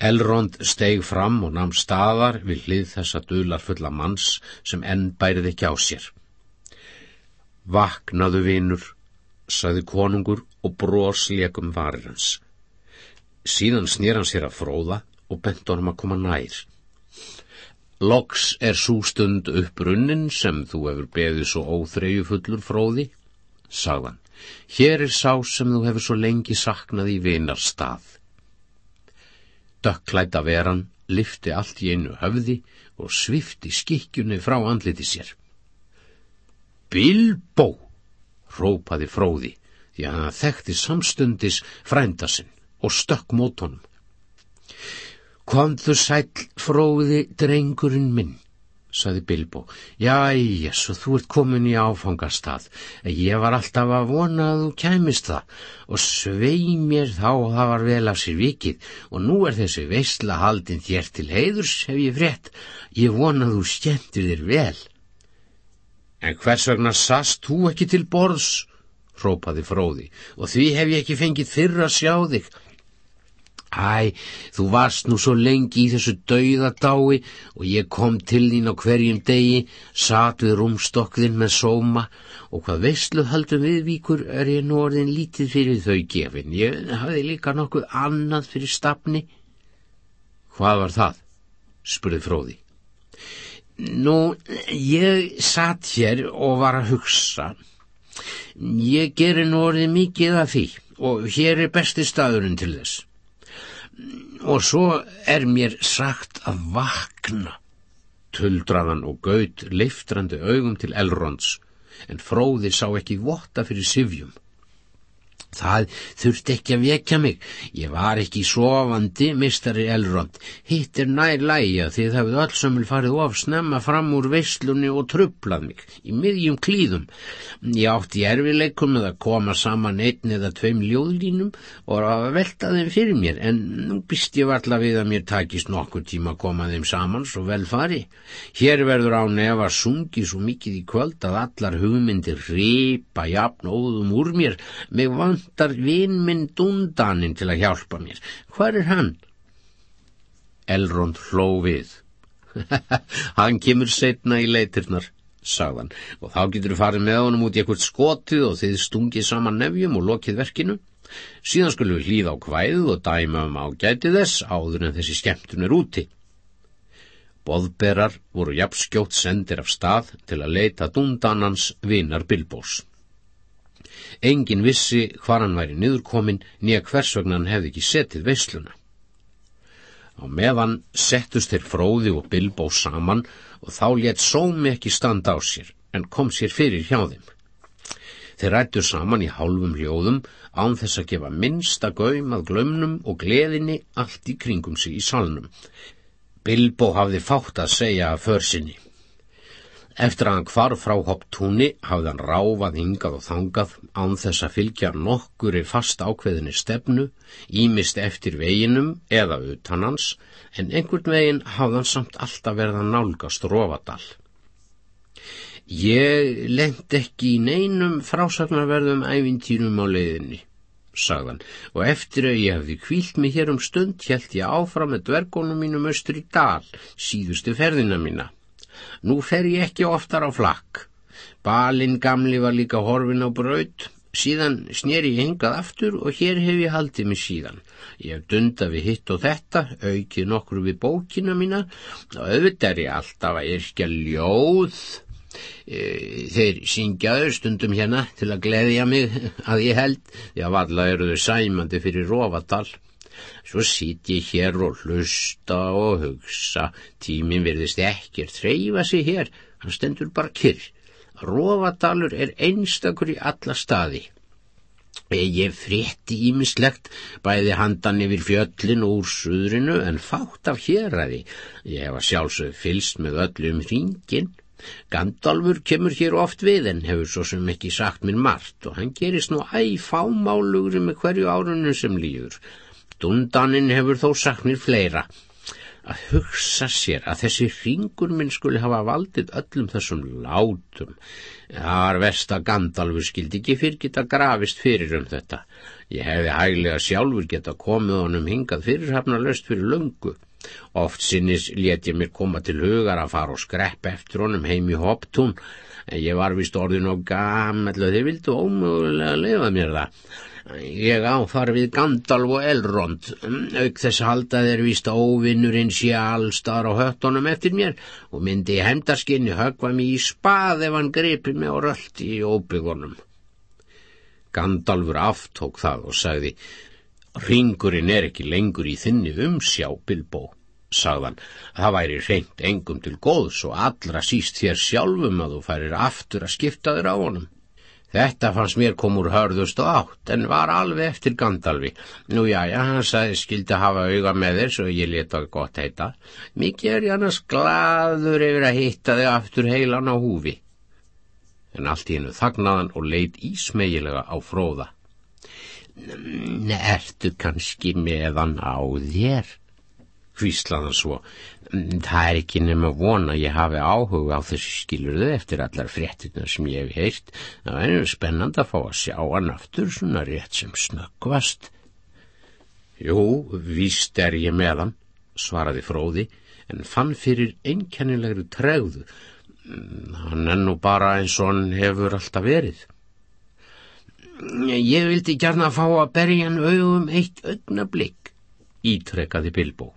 Elrond steig fram og namn staðar við hlið þessa dular fulla manns sem enn bærið ekki á sér. Vaknaðu vinur, saði konungur og brosleikum varir hans. Síðan snýr hann sér að fróða og bent honum að koma nær. Loks er svo stund upprunnin sem þú hefur beðið svo óþreyju fullur fróði, sagðan. Hér er sá sem þú hefur svo lengi saknað í vinar stað. Dökklæta veran lifti allt í einu höfði og svifti skikkjunni frá andliti sér. Bilbó! rópaði fróði því að hann þekkti samstundis frændasinn og stökk mót honum. Komðu sæl fróði drengurinn minn, saði Bilbo. Jæja, svo þú ert komin í áfangastað. Ég var alltaf að vona að þú kæmist það og svei mér þá og það var vel af sér vikið og nú er þessi veistla haldin þér til heiðurs, hef ég frétt. Ég vona að þú skemmtir þér vel. En hvers vegna sast þú ekki til borðs? rópaði fróði, og því hef ég ekki fengið fyrra sjá þig. Æ, þú varst nú svo lengi í þessu dauðadái og ég kom til þín á hverjum degi, satt við rúmstokkðin með sóma og hvað veistlu haldum við víkur er ég nú orðin lítið fyrir þau gefin. Ég hafði líka nokkuð annað fyrir stafni. Hvað var það? spurði fróði. Nú, ég satt hér og var að hugsa. Ég gerir nú orðið mikið af því og hér er besti staðurinn til þess. Og svo er mér sagt að vakna. Tuldraðan og gaut leiftrandi augum til Elrons, en fróði sá ekki votta fyrir sifjum. Það þurfti ekki að vekja mig. Ég var ekki sofandi, mistari Elrond. Hitt er nær læja því það hefði allsömmul farið of snemma fram úr veislunni og trublað mig í miðjum klíðum. Ég átti erfileikum með að koma saman einn eða tveim ljóðlínum og að velta þeim fyrir mér en nú býst ég varla við að mér takist nokkur tíma að koma þeim saman svo vel fari. Hér verður á nefa sungi svo mikið í kvöld að allar hugmyndir ripa jafn óðum úr mér með vann vantar vinn minn dundaninn til að hjálpa mér. Hvar er hann? Elrond hló við. hann kemur setna í leitirnar, sagðan, og þá getur þú farið með honum út í ekkert skotið og þið stungið saman nefjum og lokið verkinu. Síðan skulum við hlýða á kvæðið og dæma um ágæti þess áður en þessi skemmtun er úti. Boðberar voru jafnskjótt sendir af stað til að leita dundanans vinar Bilbós. Engin vissi hvar hann væri niðurkomin nýja hvers vegna hann hefði ekki setið veisluna. Á meðan settust þeir fróði og bilbó saman og þá létt sómi ekki standa á sér en kom sér fyrir hjá þeim. Þeir rættu saman í hálfum hljóðum án þess að gefa minnsta gaum að glömnum og gleðinni allt í kringum sig í salnum. Bilbo hafði fátt að segja að försinni. Eftir að hann hvarf frá hopptúni hafði hann ráfað hingað og þangað án þess að fylgja nokkur í fast ákveðinni stefnu, ímist eftir veginum eða utan hans, en einhvern veginn hafði hann samt alltaf verið að nálgast Rófadal. Ég lengt ekki í neinum frásagnarverðum ævintýrum á leiðinni, sagðan, og eftir að ég hefði kvílt mig hér um stund held ég áfram með dvergónum mínum östur í dal, síðustu ferðina mína. Nú fer ég ekki oftar á flakk. Balinn gamli var líka horfin á braut, síðan sneri ég hengað aftur og hér hef ég haldið mig síðan. Ég hef dundað við hitt og þetta, aukið nokkru við bókina mína og auðvitað er ég alltaf að yrkja ljóð E, þeir syngjaðu stundum hérna til að gleðja mig að ég held, að valla eru þau sæmandi fyrir Rófadal. Svo sitt ég hér og hlusta og hugsa, tímin verðist ekkert þreyfa sig hér, hann stendur bara kyrr. Rófadalur er einstakur í alla staði. Ég frétti ímislegt bæði handan yfir fjöllin úr suðrinu en fátt af héræði. Ég hefa sjálfsög fylst með öllum hringin. Gandalfur kemur hér oft við en hefur svo sem ekki sagt mér margt og hann gerist nú æg fámálugri með hverju árunum sem líður. Dundaninn hefur þó mér fleira. Að hugsa sér að þessi hringur minn skuli hafa valdið öllum þessum látum. Það var vest að Gandalfur skildi ekki fyrir geta grafist fyrir um þetta. Ég hefði hæglega sjálfur geta komið honum hingað fyrirhafna löst fyrir löngu. Oft sinnis let ég mér koma til hugar að fara og skrepp eftir honum heim í Hoptún, en ég var vist orðin og gamall og þið vildu ómögulega lefa mér það. Ég áfar við Gandalf og Elrond, auk þess halda þeir vist að óvinnurinn sé allstar á höttunum eftir mér og myndi í hendarskinni högva mér í spað ef hann gripi mig á röldi í óbyggunum. Gandalfur aftók það og sagði, Ringurinn er ekki lengur í þinni umsjá, Bilbo, sagðan. Það væri reynd engum til góðs og allra síst þér sjálfum að þú færir aftur að skipta þér á honum. Þetta fannst mér kom úr hörðust og átt, en var alveg eftir Gandalfi. Nú já, já, hann sagði skildi hafa auga með þér, svo ég leta gott heita. Mikið er ég annars gladur yfir að hitta þig aftur heilan á húfi. En allt í hennu þagnaðan og leit ísmegilega á fróða. Ertu kannski meðan á þér? Hvíslaðan svo. Það er ekki nema vona ég hafi áhuga á þessu skilurðu eftir allar fréttina sem ég hef heilt. Það er spennand að fá að sjá hann aftur svona rétt sem snöggvast. Jú, víst er ég meðan, svaraði fróði, en fann fyrir einkennilegri tregðu. Hann er nú bara eins og hann hefur alltaf verið. Ég vildi gærna fá að berja hann augum eitt augnablík, ítrekkaði Bilbo.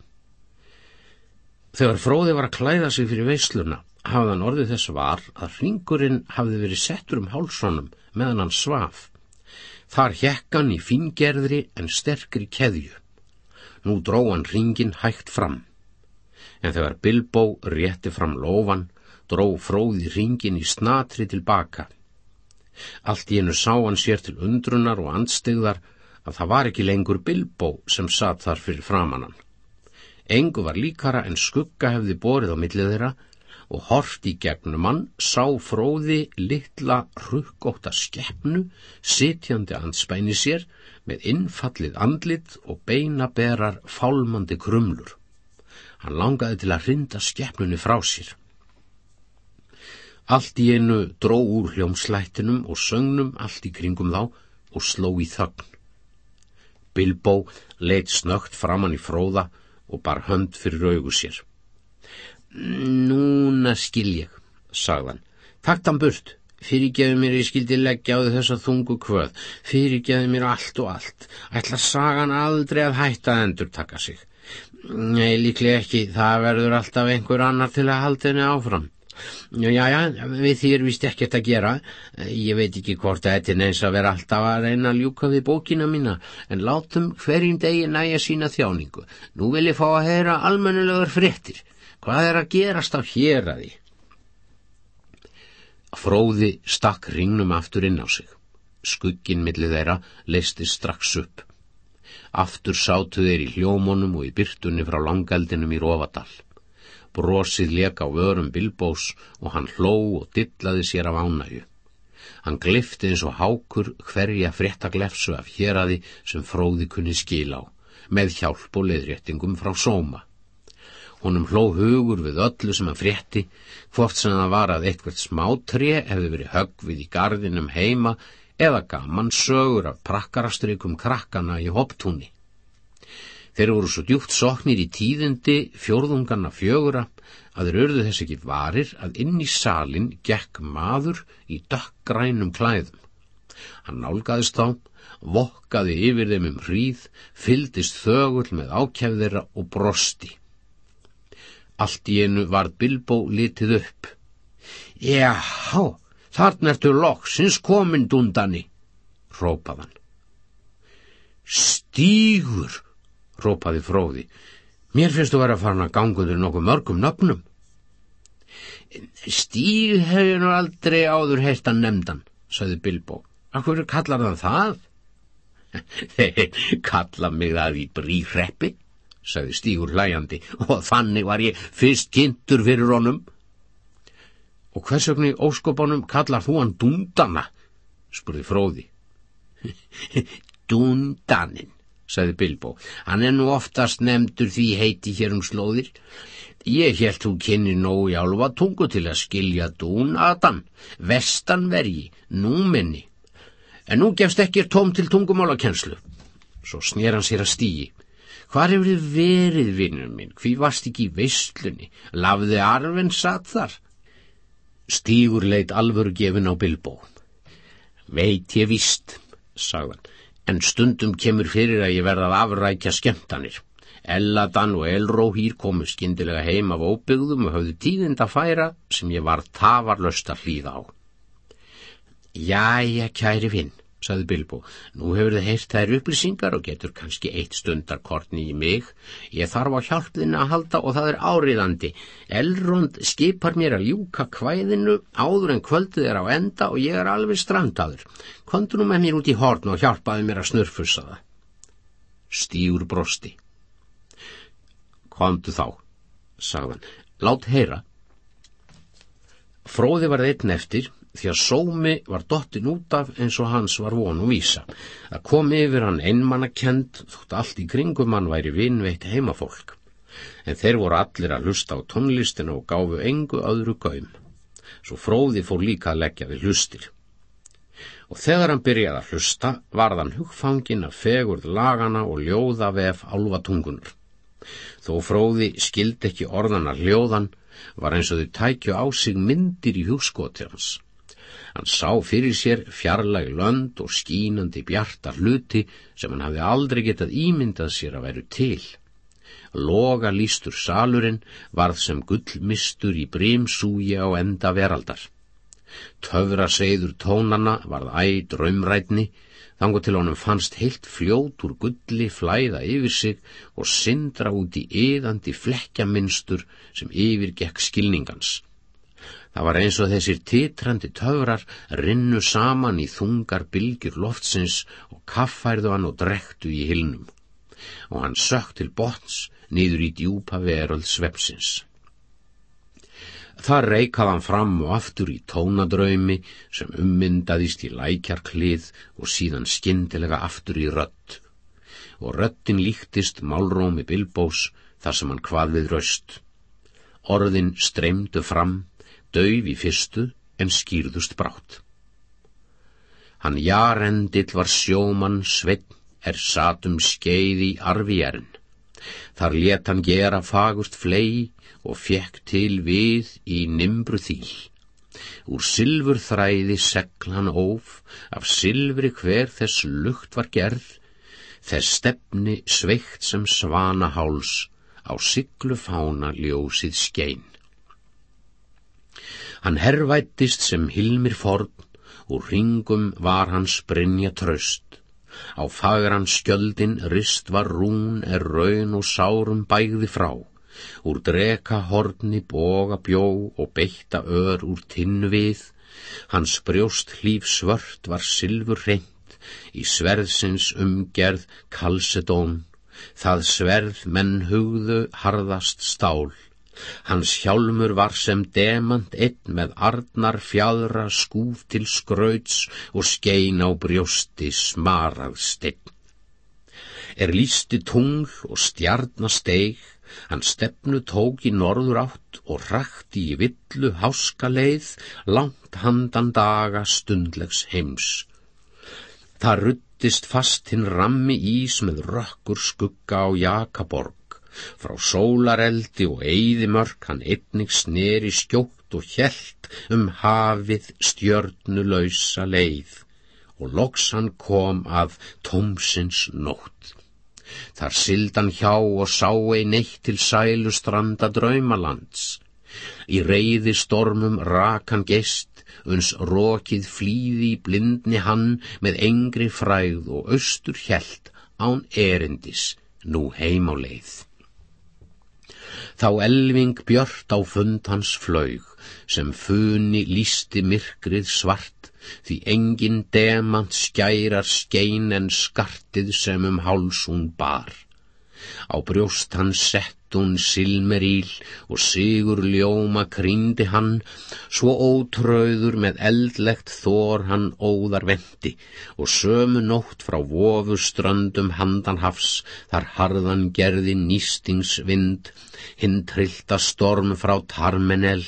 Þegar fróði var að klæða sig fyrir veisluna, hafðan orðið þess var að hringurinn hafði verið settur um hálsónum meðan hann svaf. Þar hjekkan í fingerðri en sterkri keðju. Nú dró hann hringin hægt fram. En þegar Bilbo rétti fram lofan, dró fróði hringin í snatri tilbaka. Allt í enu sá hann sér til undrunar og andstegðar að það var ekki lengur Bilbo sem satt þar fyrir framannan. Engu var líkara en skugga hefði borið á millið þeirra og hort í gegnum hann sá fróði litla ruggóta skeppnu sitjandi anspæni sér með innfallið andlit og beina berar fálmandi krumlur. Hann langaði til að rinda skeppnunni frá sér. Allt í einu dró úr hljómslættinum og sögnum allt í kringum þá og sló í þögn. Bilbo leitt snögt framann í fróða og bar hönd fyrir augu sér. Núna skil ég, sagðan. Takt hann burt, fyrirgeðu mér ég skildi leggja á þess að þungu kvöð, fyrirgeðu mér allt og allt, ætla sagan aldrei að hætta að endur taka sig. Nei, líklega ekki, það verður alltaf einhver annar til að halda henni áfram. Já, já, við því er vist ekkert að gera. Ég veit ekki hvort þetta er neins að vera alltaf að reyna að ljúka við bókina mína, en látum hverjum degi næja sína þjáningu. Nú vil ég fá að heyra almennulegar fréttir. Hvað er að gerast af hér að því? Fróði stakk ringnum aftur inn á sig. Skuggin millið þeirra leisti strax upp. Aftur sátu þeir í hljómonum og í byrtunni frá langeldinum í Rófadal. Brosið leka á vörum Bilbós og hann hló og dillaði sér af ánægu. Hann glifti eins og hákur hverja fréttaglefsu af héræði sem fróði kunni skil á, með hjálp og leðréttingum frá sóma. Honum hló hugur við öllu sem hann frétti, hvort sem það var að eitthvað smátré hefði verið höggvið í gardinum heima eða gaman sögur af prakkarastrikum krakkana í hopptúni. Þeir voru svo djúpt soknir í tíðindi fjórðunganna fjögura að þeir örðu þess ekki varir að inn í salin gekk maður í dökkrænum klæðum. Hann nálgæðist þá, vokkaði yfir þeim um hríð, fyldist þögull með ákjæfðira og brosti. Allt í einu var Bilbo litið upp. Jáhá, þarna ertu loksins komin dundani, rópaðan. Stígur, rópaði fróði. Mér finnst þú verið að fara að ganguður nokkuð mörgum nöfnum. Stíg hefur nú aldrei áður heist að nefndan, sagði Bilbo. Akkur kallar það það? Kalla mig það í bríhreppi, sagði Stígur hlæjandi, og þannig var ég fyrst kynntur fyrir honum. Og hvers vegna í óskopunum kallar þú hann dundana? spurði fróði. Dundaninn, sagði Bilbo. Hann er nú oftast nefndur því heiti hér um slóðir. Ég held þú kynni nóg í álfa tungu til að skilja dún aðan, vestanvergi, númenni. En nú gefst ekki tóm til tungumálakenslu. Svo snér hann sér að stígi. Hvar hefur þið verið, vinnur minn? Hví varst ekki í veistlunni? Lafði arfinn satt þar? Stígur leitt alvöru gefin á Bilbo. Veit ég vist, sagðan, en stundum kemur fyrir að ég verða að afrækja skemmtanir. Elladan og Elróhýr komu skindilega heim af óbyggðum og höfðu tíðind að færa sem ég var tafarlöst að hlýða á. Jæja, kæri vinn, saði Bilbo, nú hefur þið heilt þær upplýsingar og getur kannski eitt stundarkortni í mig. Ég þarf á hjálpðinu að halda og það er áriðandi. Elrond skipar mér að ljúka kvæðinu áður en kvöldið er á enda og ég er alveg strandaður. Kondur nú með mér út í horn og hjálpaði mér að snurfussa það. Stíur brosti. Kondu þá, sagðan, lát heyra. Fróði var einn eftir því að sómi var dottin út af eins og hans var von og vísa. Það kom yfir hann einmannakend þótt allt í kringum hann væri vinveitt heimafólk. En þeir voru allir að hlusta á tónlistinu og gáfu engu öðru gaum. Svo fróði fór líka að leggja við hlustir. Og þegar hann byrjaði að hlusta var þann hugfangin að fegurð lagana og ljóða vef álvatungunar. Þó fróði skild ekki orðanar ljóðan var eins og þau tækju á sig myndir í hugskoti hans. Hann sá fyrir sér fjarlæg lönd og skínandi bjarta hluti sem hann hafði aldrei getað ímyndað sér að veru til. Loga lístur salurinn varð sem gullmistur í brímsúi á enda veraldar. Töfra segður tónana varð æd raumrætni, þangu til honum fannst heilt fljót úr gulli flæða yfir sig og syndra út í yðandi flekkjaminstur sem yfirgekk skilningans. Það var eins og þessir titrandi töfrar rinnu saman í þungar bylgjur loftsins og kaffærðu hann og drektu í hilnum. Og hann sökk til botns niður í djúpa veröld svepsins. Þar reikað hann fram og aftur í tónadraumi sem ummyndaðist í lækjarklið og síðan skindilega aftur í rött. Og röttin líktist málrómi Bilbós þar sem hann hvað við raust. Orðin streymdu fram döif í fyrstu en skýrðust brátt. Hann jarendill var sjómann sveinn er satum skeið í arfjærin. Þar let hann gera fagust flei og fekk til við í nimbru þýl. Úr sylfur þræði segl hann óf, af sylfri hver þess lukt var gerð, þess stefni sveikt sem svana háls, á siglu fána ljósið skein. Hann hervættist sem hilmir forn, úr ringum var hans brinja tröst. Á fagran skjöldin rist var rún er raun og sárum bægði frá. Úr dreka horni boga bjó og beitta ör úr tinnu við. Hans brjóst hlýf svört var sylfur reynd, í sverðsins umgerð kalsedón. Það sverð menn hugðu harðast stál. Hans hjálmur var sem demant einn með arnar fjadra skúf til skrauts og skein á brjósti smarað steinn. Er lísti tungl og stjarnasteig, hann stefnu tók í norður átt og rakti í villu háskaleið langt handan daga stundlegs heims. Það ruttist fast hinn rammi ís með rökkur skugga á Jakaborg Frá sólareldi og eyðimörk hann einnig sneri skjótt og hjælt um hafið stjörnulausa leið og loks hann kom að tómsins nótt. Þar sildan hjá og sá ein eitt til sælu stranda draumalands. Í reyði stormum rakan gest, uns rokið flýði í blindni hann með engri fræð og austur hjælt án erindis, nú heim á leið. Þá elving björt á fund hans flaug, sem funi lísti myrkrið svart, því engin demant skærar skein en skartið sem um háls hún bar. Á brjóst hann sett hún silmeríl og sigur ljóma krýndi hann, svo ótröður með eldlegt þor hann óðar vendi og sömu nótt frá vofu ströndum handanhafs þar harðan gerði nýstingsvind, hinn trillta storm frá Tarmenel,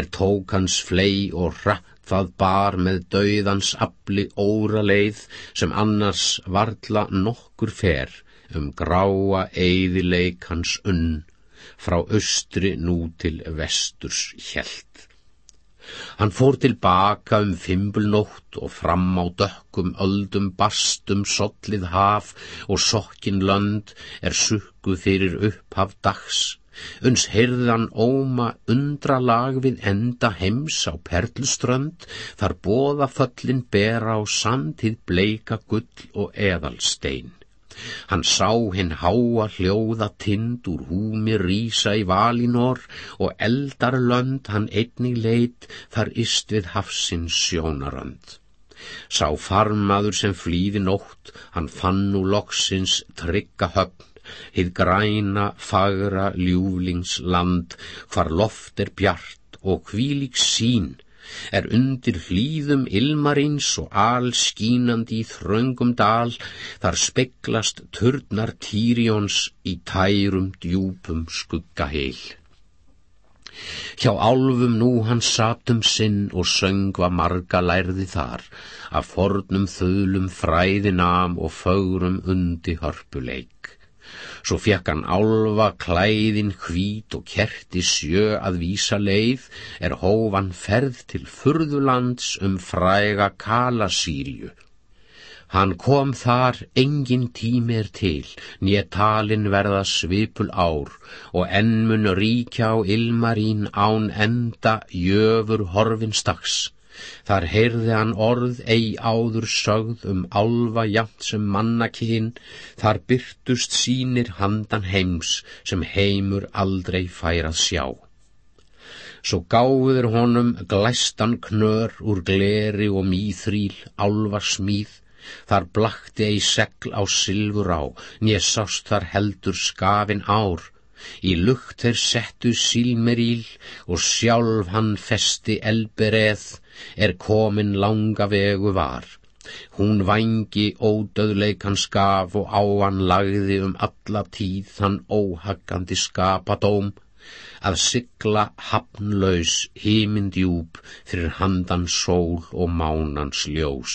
er tók hans flei og hrapp það bar með dauðans afli óra leið sem annars varla nokkur fer um gráa eiðileik hans unn, frá austri nú til vesturs hjælt. Hann fór tilbaka um fimbulnótt og fram á dökkum öldum bastum sollið haf og sokkin lönd er sukkuð fyrir upphaf dags, uns heyrðan óma undra lag við enda heims á perluströnd, þar bóða föllin bera á sandið bleika gull og eðalstein. Hann sá hinn háa hljóða tind úr húmi rísa í valinor og eldarlönd hann einnig leit þar ist við hafsins sjónarönd. Sá farmaður sem flýði nótt, hann fann nú loksins trygga höfn, hið græna, fagra, ljúflingsland, hvar loft er bjart og hvílik sín, er undir hlýðum ilmarins og alskínandi í þröngum dal, þar speklast turnar Týrjóns í tærum djúpum skuggaheil. Hjá álfum nú hann satum sinn og söngva marga lærði þar, af fornum þöðlum fræðinam og fögrum undi hörpuleik. Svo fekk hann álfa klæðin hvít og kerti sjö að vísa leið er hófan ferð til furðulands um fræga kalasýrju. Hann kom þar engin tími er til, nýja talin verða svipul ár og ennmun ríkja á ilmarín án enda jöfur horfinstags Þar heyrði hann orð ei áður sögð um álfa jafnt sem mannakinn, þar byrtust sínir handan heims sem heimur aldrei færað sjá. Svo gáður honum glæstan knör úr gleri og mýþrýl álfa smíð, þar blakti ei segl á sylfur á, nýja sást þar heldur skafin ár, Í lukt þeir settu sílmeríl og sjálf hann festi elbereð er komin langa vegu var. Hún vangi ódöðleikan skaf og á hann lagði um alla tíð þann óhaggandi skapadóm að sigla hafnlaus hímindjúb fyrir handan sól og mánans ljós.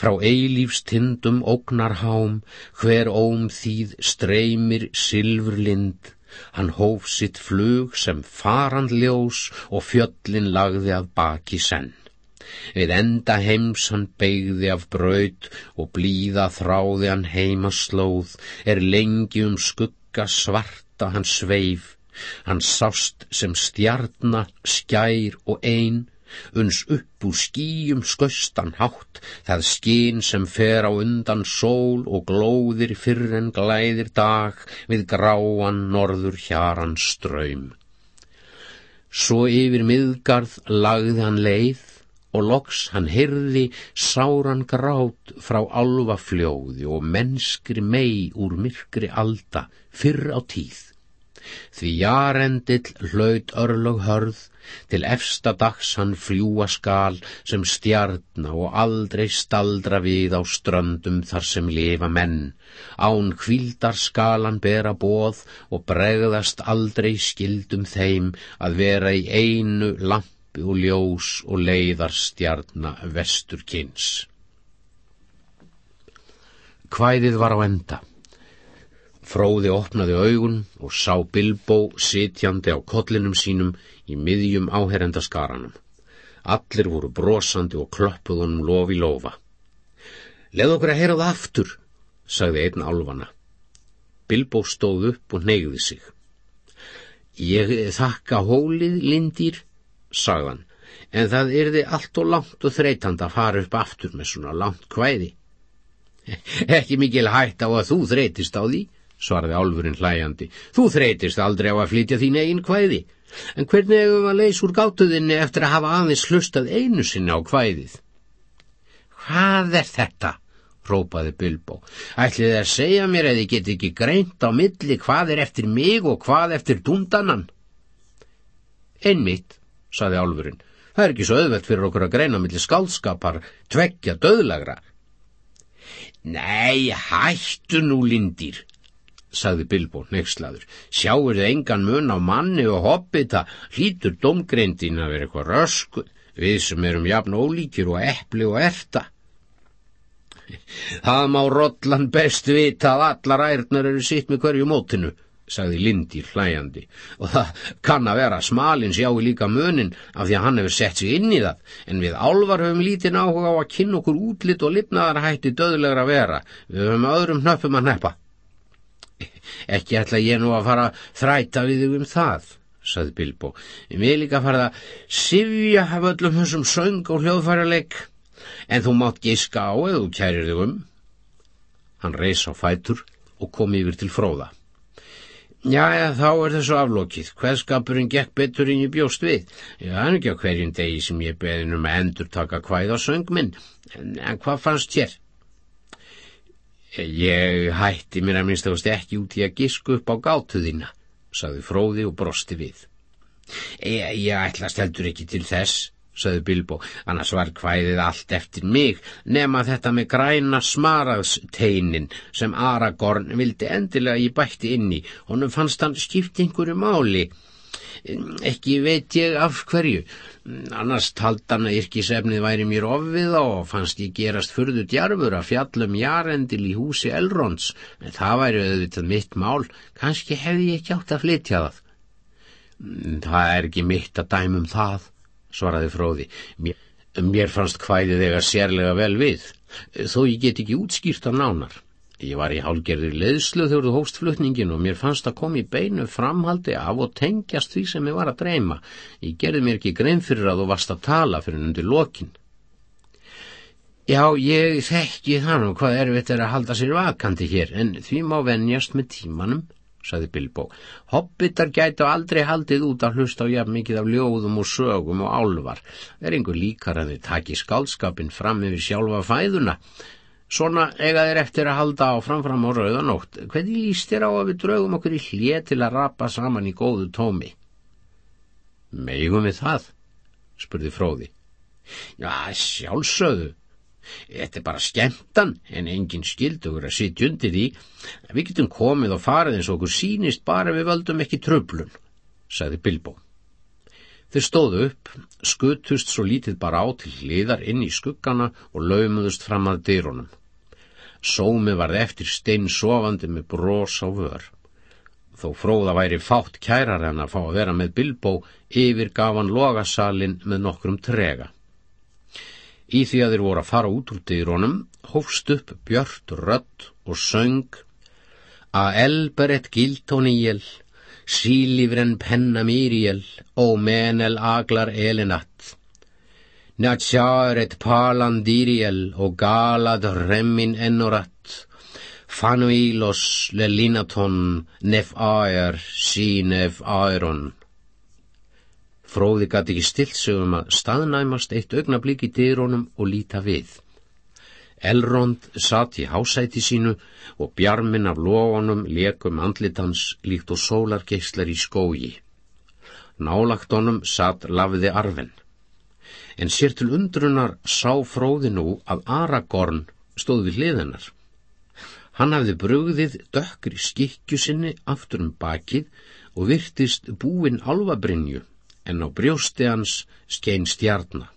Frá eilífstindum ógnarhám, hver óm þýð streymir silfurlind, hann hóf sitt flug sem farandljós og fjöllin lagði að baki senn. Við enda heims hann beigði af braut og blíða þráði hann heimaslóð, er lengi um skugga svarta hann sveif, hann sást sem stjarna, skær og ein, uns upp úr skýjum sköstan hátt, það skín sem fer á undan sól og glóðir fyrr en glæðir dag við gráan norður hjaran ströym. Svo yfir miðgarð lagði hann leið og loks hann hyrði sáran grát frá alvafljóði og mennskri mei úr myrkri alda fyrr á tíð. Því jarendill hlaut örlög hörð, til efsta dags hann fljúa skal sem stjarna og aldrei staldra við á ströndum þar sem lifa menn. Án hvildar skalan bera bóð og bregðast aldrei skildum þeim að vera í einu lampi og ljós og leiðar stjarna vestur kynns. Hvæðið var á enda. Fróði opnaði augun og sá Bilbo sitjandi á kollinum sínum í miðjum áherendaskaranum. Allir voru brosandi og klöppuðunum lofi lofa. Leð okkur að heyra það aftur, sagði einn álfana. Bilbo stóð upp og neyði sig. Ég þakka hólið, Lindir, sagðan, en það yrði allt og langt og þreytand að fara upp aftur með svona langt kvæði. Ekki mikil hætt á að þú þreytist á því, svaraði álfurinn hlæjandi. Þú þreytist aldrei á að flytja þín eigin kvæði. En hvernig hefur maður leys úr gátuðinni eftir að hafa aðeins hlustað einu sinni á kvæðið? Hvað er þetta? rópaði Bilbo. Ætlið að segja mér að ég get ekki greint á milli hvað er eftir mig og hvað eftir dundanan? Einmitt, saði álfurinn. Það er ekki svo auðvelt fyrir okkur að greina milli skálskapar, tveggja döðlagra. Nei, hættu nú lindir, sagði Bilbo nexlaður. Sjáur þið engan mun á manni og hobbita, hlýtur domgreindin að vera eitthvað rösku, við sem erum jafn ólíkir og eppli og erta. Það má Rollan best vita að allar ærnar eru sitt með hverju mótinu, sagði Lindir hlæjandi, og það kann að vera smalin sjáu líka munin af því að hann hefur sett sig inn í það, en við álvar höfum lítinn áhuga á að kynna okkur útlitt og lifnaðarhætti döðlegra vera, við höfum öðrum hnöppum að neppa. Ekki ætla ég nú að fara þræta við þig um það, sagði Bilbo, ég vil líka fara að sifja af öllum þessum söng og hljóðfæraleik en þú mátt gíska á eða þú kærir þig um. Hann reys á fætur og kom yfir til fróða. Já, þá er þessu aflokið. Hverskapurinn gekk betur en ég bjóst við. Það er ekki á hverjum degi sem ég beðin um að endur taka hvæð á söngminn. En, en hvað fannst þér? Ég hætti mér að minnst ást ekki út í að gísku upp á gátuðina, saði fróði og brosti við. Ég, ég ætlast heldur ekki til þess, sagði Bilbo, annars var hvæðið allt eftir mig, nema þetta með græna smaraðsteinin sem Aragorn vildi endilega í bætti inni, honum fannst hann skipt einhverju máli. Ekki veit ég af hverju, annars taldan að yrkisefnið væri mér ofið og fannst ég gerast fyrðu djarfur að fjallum jarendil í húsi Elrons, en það væri auðvitað mitt mál, kannski hefði ég ekki átt að flytja það. Það er ekki mitt að dæmum það svaraði fróði. Mér, mér fannst hvæðið þegar sérlega vel við, þó ég get ekki útskýrt að nánar. Ég var í hálgerði leðslu þegar þú hóst flutningin og mér fannst að koma í beinu framhaldi af og tengjast því sem ég var að dreyma. Ég gerði mér ekki grein fyrir að þú varst að tala fyrir undir lokin. Já, ég þekki þannig hvað erfitt er að halda sér vakandi hér, en því má venjast með tímanum saði Bilbo. Hobbitar gætu aldrei haldið út að hlusta á jafn mikið af ljóðum og sögum og álvar. Er einhver líkar að þið taki skálskapin fram yfir sjálfa fæðuna. Svona eiga þeir eftir að halda á framfram á rauðanótt. Hvernig líst þér á að við draugum okkur í hlið til að rappa saman í góðu tómi? Megum við það? spurði fróði. Já, sjálfsögðu, Þetta er bara skemmtan en engin skildugur að sitja undir því. Við getum komið og farið eins og okkur sínist bara við völdum ekki tröflun, sagði Bilbo. Þeir stóðu upp, skutust svo lítið bara á til hliðar inn í skuggana og laumuðust fram að dyrunum. Sómi varð eftir stein sofandi með brós á vör. Þó fróða væri fátt kærar en að fá að vera með Bilbo yfir gafan logasalinn með nokkrum trega. Í því að þeir voru að fara út úr dýrónum, hófst upp björt rött og söng að elberet giltóníjel, sílífren penna mýrjel, ó menel aglar elinat. Natsjaret palandýrjel og galad remmin ennorat, fanuílos le linaton nef aer sí nef aeron. Fróði gæti ekki stilt sig um að staðnæmast eitt augnablík í dýrónum og líta við. Elrond satt í hásæti sínu og bjarmin af logonum lekum andlitans líkt og sólargeislar í skógi. Nálagt honum satt lafði arfen. En sér til undrunar sá fróði nú að Aragorn stóð við hliðinar. Hann hafði brugðið dökkri skikju sinni aftur um bakið og virtist búin alvabrinju en á brjósti hans skein stjarnar.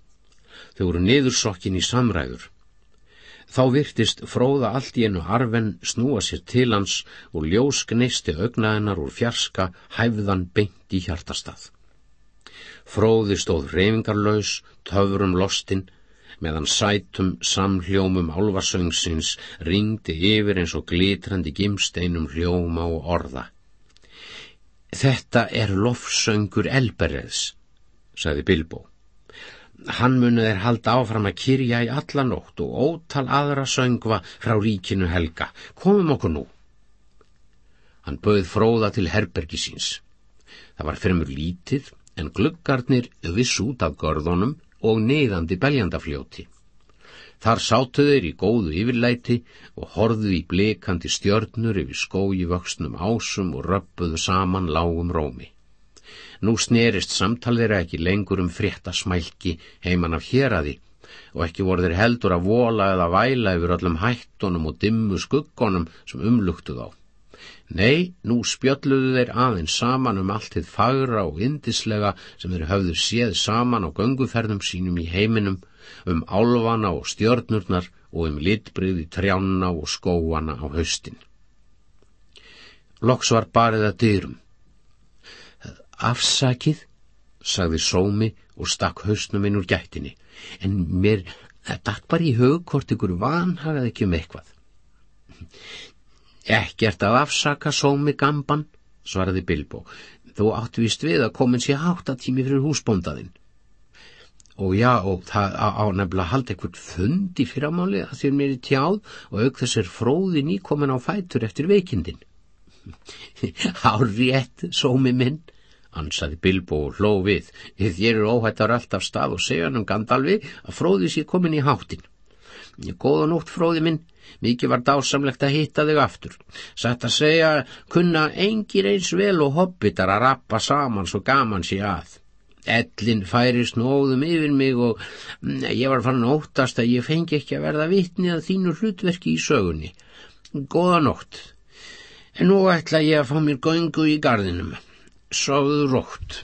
Þau voru niðursokkin í samræður. Þá virtist fróða allt í enu arfen snúa sér til hans og ljós gneisti augnaðinnar úr fjarska hæfðan beint í hjartastað. Fróði stóð reyfingarlaus, töfurum lostinn, meðan sætum samhljómum álvarsöngsins ringdi yfir eins og glitrandi gimsteinum hljóma og orða. Þetta er lofsöngur Elberðs, sagði Bilbo. Hann munið er halda áfram að kyrja í alla nótt og ótal aðra söngva frá ríkinu helga. Komum okkur nú. Hann bauð fróða til herbergi síns. Það var fremur lítið en gluggarnir viss út af görðunum og neyðandi beljandafljóti. Þar sátu þeir í góðu yfirlæti og horðu í blikandi stjörnur yfir skói vöxnum ásum og röppuðu saman lágum rómi. Nú snerist samtalðir ekki lengur um frétta smælki heiman af héradi og ekki voru þeir heldur að vola eða væla yfir öllum hættunum og dimmu skuggonum sem umluktu þá. Nei, nú spjölluðu þeir aðeins saman um allt þið fagra og indislega sem þeir höfðu séð saman á gönguferðum sínum í heiminum, um álvana og stjörnurnar og um litbriði trjána og skóana á haustin. Loks var barið að dyrum. Afsakið, sagði sómi og stakk hausnum inn úr gættinni, en mér dætt bara í hug hvort ykkur vanhagaði ekki um eitthvað. Ekkert að afsaka sómi gamban, svaraði Bilbo, þú áttu vist við að komin sér háttatími fyrir húsbóndaðinn. Og já, og það á, á nefnilega haldi eitthvað fundi fyrramáli að þér mér í tjáð og auk þessir fróði nýkomin á fætur eftir veikindin. Há rétt, sómi minn, ansaði Bilbo og hló við, þið þér eru óhættar alltaf stað og segja hann um Gandalfi að fróði sér komin í háttin. Góða nótt fróði minn, mikið var dásamlegt að hitta þig aftur. Sætt að segja, kunna engir eins vel og hobbitar að rappa saman svo gaman sér að. Ellin færi snóðum yfir mig og mm, ég var fann óttast að ég fengi ekki að verða vitni að þínu hlutverki í sögunni. Góða nótt. En nú ætla ég að fá mér göngu í gardinum. Sofðu rótt.